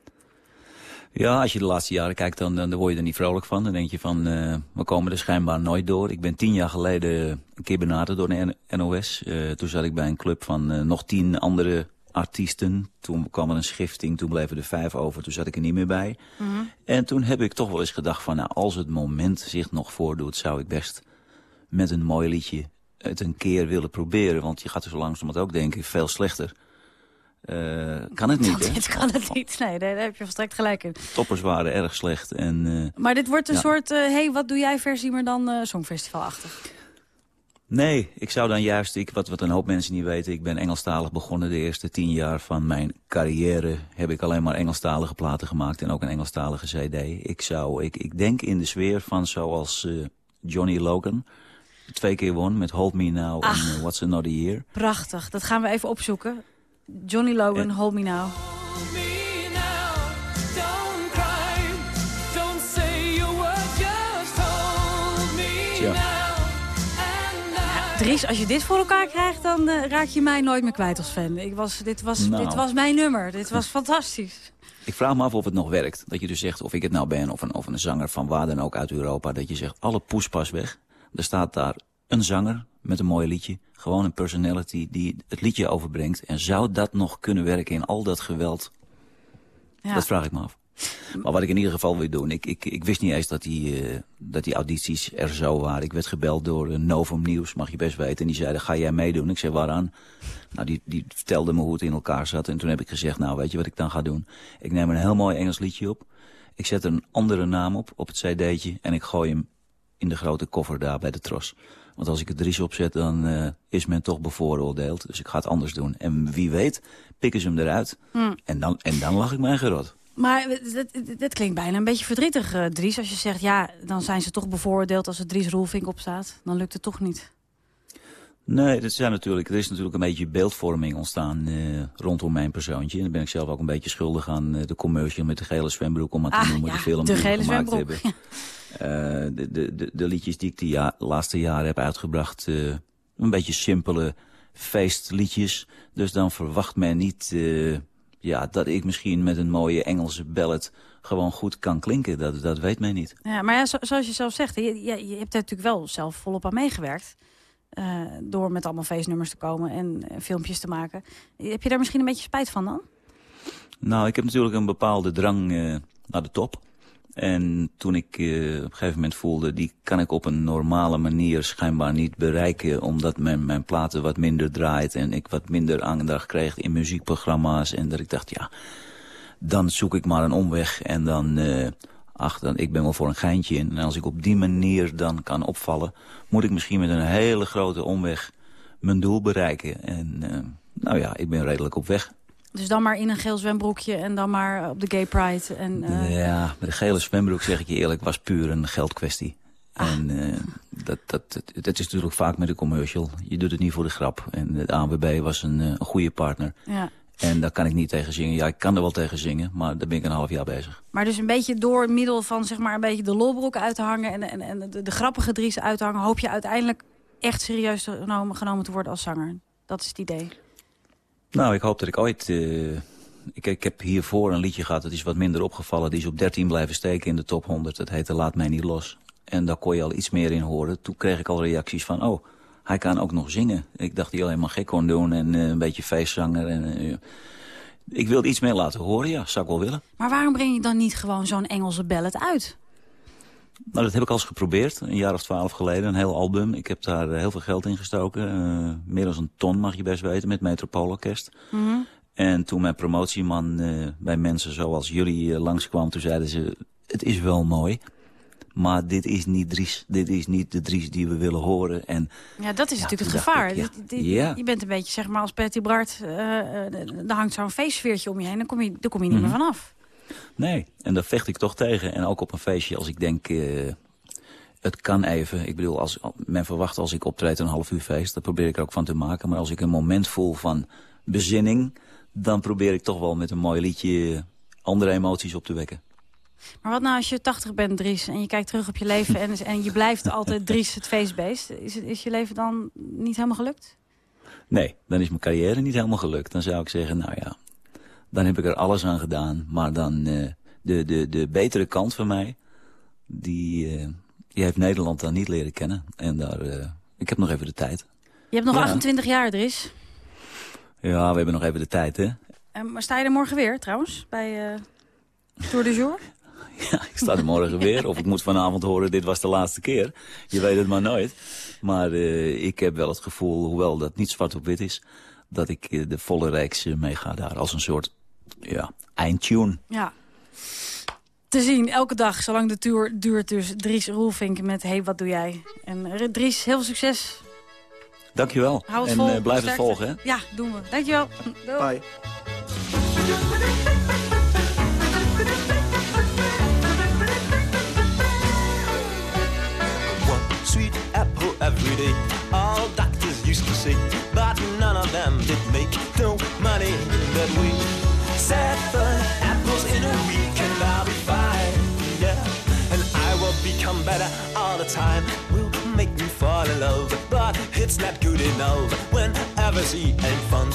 Ja, als je de laatste jaren kijkt, dan, dan word je er niet vrolijk van. Dan denk je van, eh, we komen er schijnbaar nooit door. Ik ben tien jaar geleden een keer benaderd door de N- NOS. Eh, toen zat ik bij een club van nog tien andere artiesten. Toen kwam er een schifting, toen bleven er vijf over. Toen zat ik er niet meer bij. En toen heb ik toch wel eens gedacht van, nou, als het moment zich nog voordoet... zou ik best met een mooi liedje het een keer willen proberen. Want je gaat er zo langzamerhand ook denken, veel slechter. Eh, kan het niet, hè? Dit kan het niet. Nee, daar heb je volstrekt gelijk in. Toppers waren erg slecht. En, eh, Maar dit wordt een ja. soort, hé, hey, wat doe jij versie, maar dan eh Songfestivalachtig. Nee, ik zou dan juist, ik, wat, wat een hoop mensen niet weten... ik ben Engelstalig begonnen. De eerste tien jaar van mijn carrière heb ik alleen maar Engelstalige platen gemaakt... en ook een Engelstalige cd. Ik, zou, ik, ik denk in de sfeer van zoals eh, Johnny Logan... twee keer won met Hold Me Now en Ach. eh, What's Another Year. Prachtig, dat gaan we even opzoeken. Johnny Logan, Hold Me Now. Dries, als je dit voor elkaar krijgt, dan eh, raak je mij nooit meer kwijt als fan. Ik was, dit, was, Nou. dit was mijn nummer, dit was fantastisch. Ik vraag me af of het nog werkt. Dat je dus zegt, of ik het nou ben, of een, of een zanger van waar dan ook uit Europa. Dat je zegt, alle poespas weg. Er staat daar een zanger met een mooi liedje. Gewoon een personality die het liedje overbrengt. En zou dat nog kunnen werken in al dat geweld? Ja. Dat vraag ik me af. Maar wat ik in ieder geval wil doen, ik, ik, ik wist niet eens dat die, eh, dat die audities er zo waren. Ik werd gebeld door uh, Novum Nieuws, mag je best weten. En die zeiden, ga jij meedoen? Ik zei, waaraan? Nou, die, die vertelde me hoe het in elkaar zat. En toen heb ik gezegd, nou, weet je wat ik dan ga doen? Ik neem een heel mooi Engels liedje op. Ik zet er een andere naam op, op het cd'tje. En ik gooi hem in de grote koffer daar bij de tros. Want als ik het Dries opzet, dan eh, is men toch bevooroordeeld. Dus ik ga het anders doen. En wie weet, pikken ze hem eruit. Hm. En, dan, en dan lach ik mij gerot. Maar dit, dit klinkt bijna een beetje verdrietig, eh, Dries. Als je zegt, ja, dan zijn ze toch bevooroordeeld als er Dries Roelvink op staat. Dan lukt het toch niet. Nee, dat zijn natuurlijk, er is natuurlijk een beetje beeldvorming ontstaan eh, rondom mijn persoontje. En dan ben ik zelf ook een beetje schuldig aan eh, de commercial met de gele zwembroek, om maar te Ah, noemen, ja, de film de die gele gemaakt zwembroek. hebben. De, de, de, de liedjes die ik de ja- laatste jaren heb uitgebracht, een beetje simpele feestliedjes. Dus dan verwacht men niet ja, dat ik misschien met een mooie Engelse ballad gewoon goed kan klinken. Dat, dat weet men niet. Ja, maar ja, zo- zoals je zelf zegt, je, je, je hebt er natuurlijk wel zelf volop aan meegewerkt. Eh, door met allemaal feestnummers te komen en eh, filmpjes te maken. Heb je daar misschien een beetje spijt van dan? Nou, ik heb natuurlijk een bepaalde drang eh, naar de top. En toen ik eh, op een gegeven moment voelde, die kan ik op een normale manier schijnbaar niet bereiken. Omdat mijn, mijn platen wat minder draait en ik wat minder aandacht kreeg in muziekprogramma's. En dat ik dacht, ja, dan zoek ik maar een omweg. En dan, eh, ach, dan, ik ben wel voor een geintje in. En als ik op die manier dan kan opvallen, moet ik misschien met een hele grote omweg mijn doel bereiken. En eh, nou ja, ik ben redelijk op weg. Dus dan maar in een geel zwembroekje en dan maar op de Gay Pride. En, eh, Ja, met de gele zwembroek zeg ik je eerlijk, was puur een geldkwestie. En eh, dat, dat, dat, dat is natuurlijk vaak met een commercial. Je doet het niet voor de grap. En de ANWB was een, eh, een goede partner. ja. En daar kan ik niet tegen zingen. Ja, ik kan er wel tegen zingen, maar daar ben ik een half jaar bezig. Maar dus een beetje door middel van zeg maar een beetje de lolbroek uit te hangen... en, en, en de, de grappige Dries uit te hangen... hoop je uiteindelijk echt serieus genomen, genomen te worden als zanger. Dat is het idee. Nou, ik hoop dat ik ooit... eh, ik, ik heb hiervoor een liedje gehad, dat is wat minder opgevallen. Die is op 13 blijven steken in de top 100. Dat heette Laat mij niet los. En daar kon je al iets meer in horen. Toen kreeg ik al reacties van, oh, hij kan ook nog zingen. Ik dacht hij alleen maar gek kon doen en eh, een beetje feestzanger. En, eh, ik wilde iets meer laten horen, ja, zou ik wel willen. Maar waarom breng je dan niet gewoon zo'n Engelse ballad uit? Nou, dat heb ik al eens geprobeerd, een jaar of twaalf geleden, een heel album. Ik heb daar eh, heel veel geld in gestoken. eh, meer dan een ton, mag je best weten, met Metropoolorkest. Mhm. En toen mijn promotieman eh, bij mensen zoals jullie eh, langskwam, toen zeiden ze... het is wel mooi, maar dit is niet Dries. Dit is niet de Dries die we willen horen. En Ja, dat is Ja, natuurlijk het gevaar. ik, ja. Dit- dit- Ja. Je bent een beetje, zeg maar, als Betty Bart... eh, er hangt zo'n feestsfeertje om je heen. Dan kom je, daar kom je niet Mhm. meer vanaf. Nee, en daar vecht ik toch tegen. En ook op een feestje als ik denk... eh, het kan even. Ik bedoel, als, men verwacht als ik optreed een half uur feest. Daar probeer ik er ook van te maken. Maar als ik een moment voel van bezinning... dan probeer ik toch wel met een mooi liedje andere emoties op te wekken. Maar wat nou als je 80 bent, Dries, en je kijkt terug op je leven... en, en je blijft altijd Dries het feestbeest. Is, is je leven dan niet helemaal gelukt? Nee, dan is mijn carrière niet helemaal gelukt. Dan zou ik zeggen, nou ja, dan heb ik er alles aan gedaan. Maar dan eh, de, de, de betere kant van mij, die, eh, die heeft Nederland dan niet leren kennen. En daar, eh, ik heb nog even de tijd. Je hebt nog Ja. 28 jaar, Dries. Ja, we hebben nog even de tijd, hè. Eh, maar sta je er morgen weer, trouwens, bij Tour de Jour? Ik sta er morgen weer. Of ik moet vanavond horen, dit was de laatste keer. Je weet het maar nooit. Maar ik heb wel het gevoel, hoewel dat niet zwart op wit is... dat ik de volle reeks eh, meega daar als een soort ja, eindtune. Ja. Te zien, elke dag, zolang de tour duurt dus. Dries Roelvink met Hey, wat doe jij? En eh, Dries, heel veel succes. Dankjewel. Hou het en vol. eh, blijf het volgen, hè. Ja, doen we. Dankjewel. Doei. Bye. One sweet apple every day. All doctors used to say, but none of them did make better all the time. Will make me fall in love, but it's not good enough. Whenever she ain't fond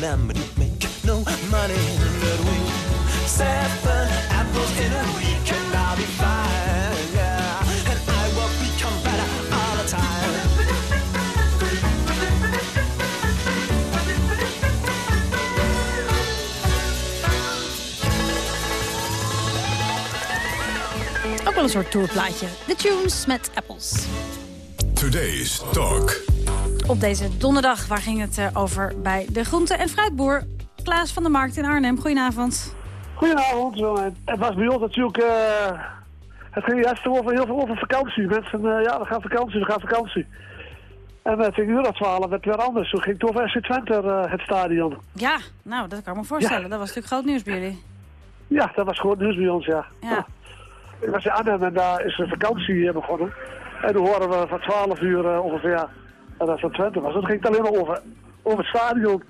them would make no money that way. Seven apples in a week and I'll be fine, yeah. And I will become better all the time. Ook wel een soort tourplaatje. De Tunes met Apples. Today's Talk. Op deze donderdag, waar ging het eh, over bij de groente- en fruitboer Klaas van der Markt in Arnhem. Goedenavond. Goedenavond. jongen. Het was bij ons natuurlijk... eh, het ging juist over heel veel over vakantie. Mensen, eh, ja, we gaan vakantie, we gaan vakantie. En uh, tegen uur of twaalf werd het weer anders. Toen ging het over FC Twente, het stadion. Ja, nou, dat kan ik me voorstellen. Dat was natuurlijk groot nieuws bij jullie. Ja, dat was gewoon nieuws bij ons, ja. Ja. Ik was in Arnhem en daar is een vakantie begonnen. En toen horen we van 12 uur ongeveer dat dat van Twente was. Toen ging het alleen maar over, over het stadion.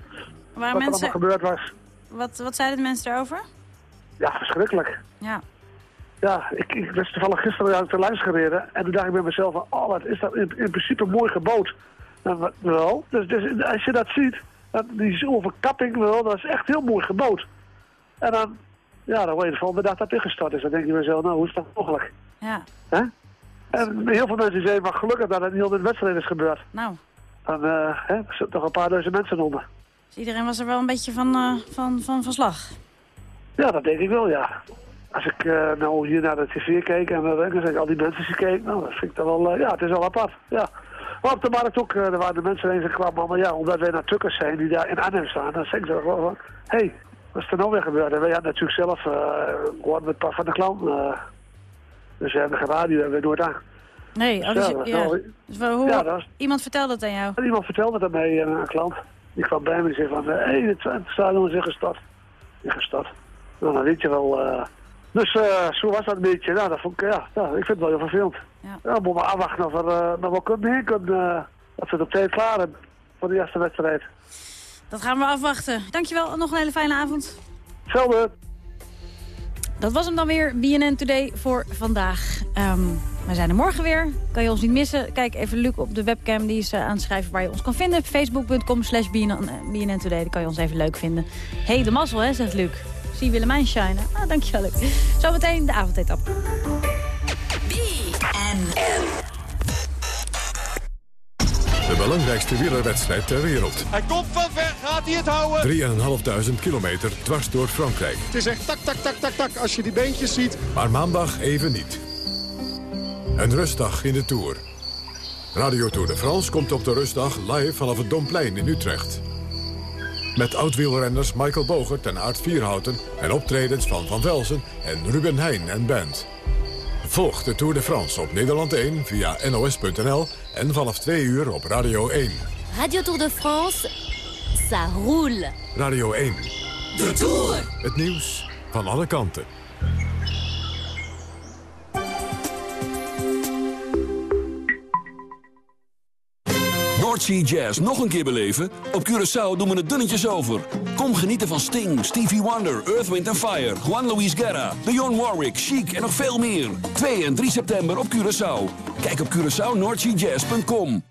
Waar wat er mensen... allemaal gebeurd was. Wat, wat zeiden de mensen daarover? Ja, verschrikkelijk. Ja. Ja, ik, ik was toevallig gisteren uit de langs gereden. En toen dacht ik bij mezelf van, oh, wat is dat in, in principe mooi gebouwd. Nou, wel, dus, dus als je dat ziet, dat, die overkapping wel, dat is echt heel mooi gebouwd. En dan, ja, dan word je de volgende dag dat ingestort is. Dan denk je bij jezelf, nou, hoe is dat mogelijk? Ja. Hè? En heel veel mensen zeiden, maar gelukkig dat het niet op de wedstrijd is gebeurd. Nou, Dan eh, hè, er zitten toch een paar duizend mensen onder. dus iedereen was er wel een beetje van, eh, van, van, van slag. Ja, dat denk ik wel, ja. Als ik eh, nou hier naar de tv keek en dan denk ik al die mensen die keken, nou, dat vind ik toch wel, ja, het is wel apart, ja. Maar op de markt ook, er waren de mensen heen kwamen, maar ja, omdat wij naar Tukkers zijn die daar in Arnhem staan, dan zeggen ze gewoon van, hé, hey, wat is er nou weer gebeurd? En wij hadden natuurlijk zelf gehoord met Pap van de Klant, eh, dus we hebben geen radio, hebben we nooit aan. Nee, oh, dus, Ja, Dus wel, hoe, Ja, dat is- iemand vertelde het aan jou? En iemand vertelde dat mij, eh, een klant. Die kwam bij me en zei van, hé, hey, het het stadion is ingestort. Ingestort. Nou, dan weet je wel. eh. Dus eh, zo was dat een beetje. Nou, dat vond ik, ja, ik vind het wel heel vervelend. Ja. Ja, moet maar afwachten of er eh, nog wel kunnen heen kunnen. eh, dat ze het op tijd klaar hebben voor de eerste wedstrijd. Dat gaan we afwachten. Dankjewel, nog een hele fijne avond. Hetzelfde. Dat was hem dan weer, BNN Today voor vandaag. Ehm we zijn er morgen weer. Kan je ons niet missen? Kijk even Luc op de webcam. Die is eh, aan het schrijven waar je ons kan vinden. Facebook.com slash BNN BNN Today. Dan kan je ons even leuk vinden. hey, de mazzel, hè, zegt Luc. Zie Willemijn shinen. Ah, dankjewel, Luc. Zometeen de avondetap. De belangrijkste wielerwedstrijd ter wereld. Hij komt van ver, gaat hij het houden? 3.500 kilometer dwars door Frankrijk. Het is echt tak, tak, tak, tak, tak als je die beentjes ziet. Maar maandag even niet. Een rustdag in de Tour. Radio Tour de France komt op de rustdag live vanaf het Domplein in Utrecht. Met oud-wielrenners Michael Bogert en Aart Vierhouten... en optredens van Van Velzen en Ruben Heijn en band. Volg de Tour de France op Nederland 1 via nos.nl... en vanaf 2 uur op Radio 1. Radio Tour de France, ça roule. Radio 1. De Tour. Het nieuws van alle kanten. Noordsea Jazz nog een keer beleven? Op Curaçao doen we het dunnetjes over. Kom genieten van Sting, Stevie Wonder, Earth, Wind Fire... Juan Luis Guerra, Dionne Warwick, Chic en nog veel meer. 2 en 3 september op Curaçao. Kijk op CuraçaoNoordseaJazz.com.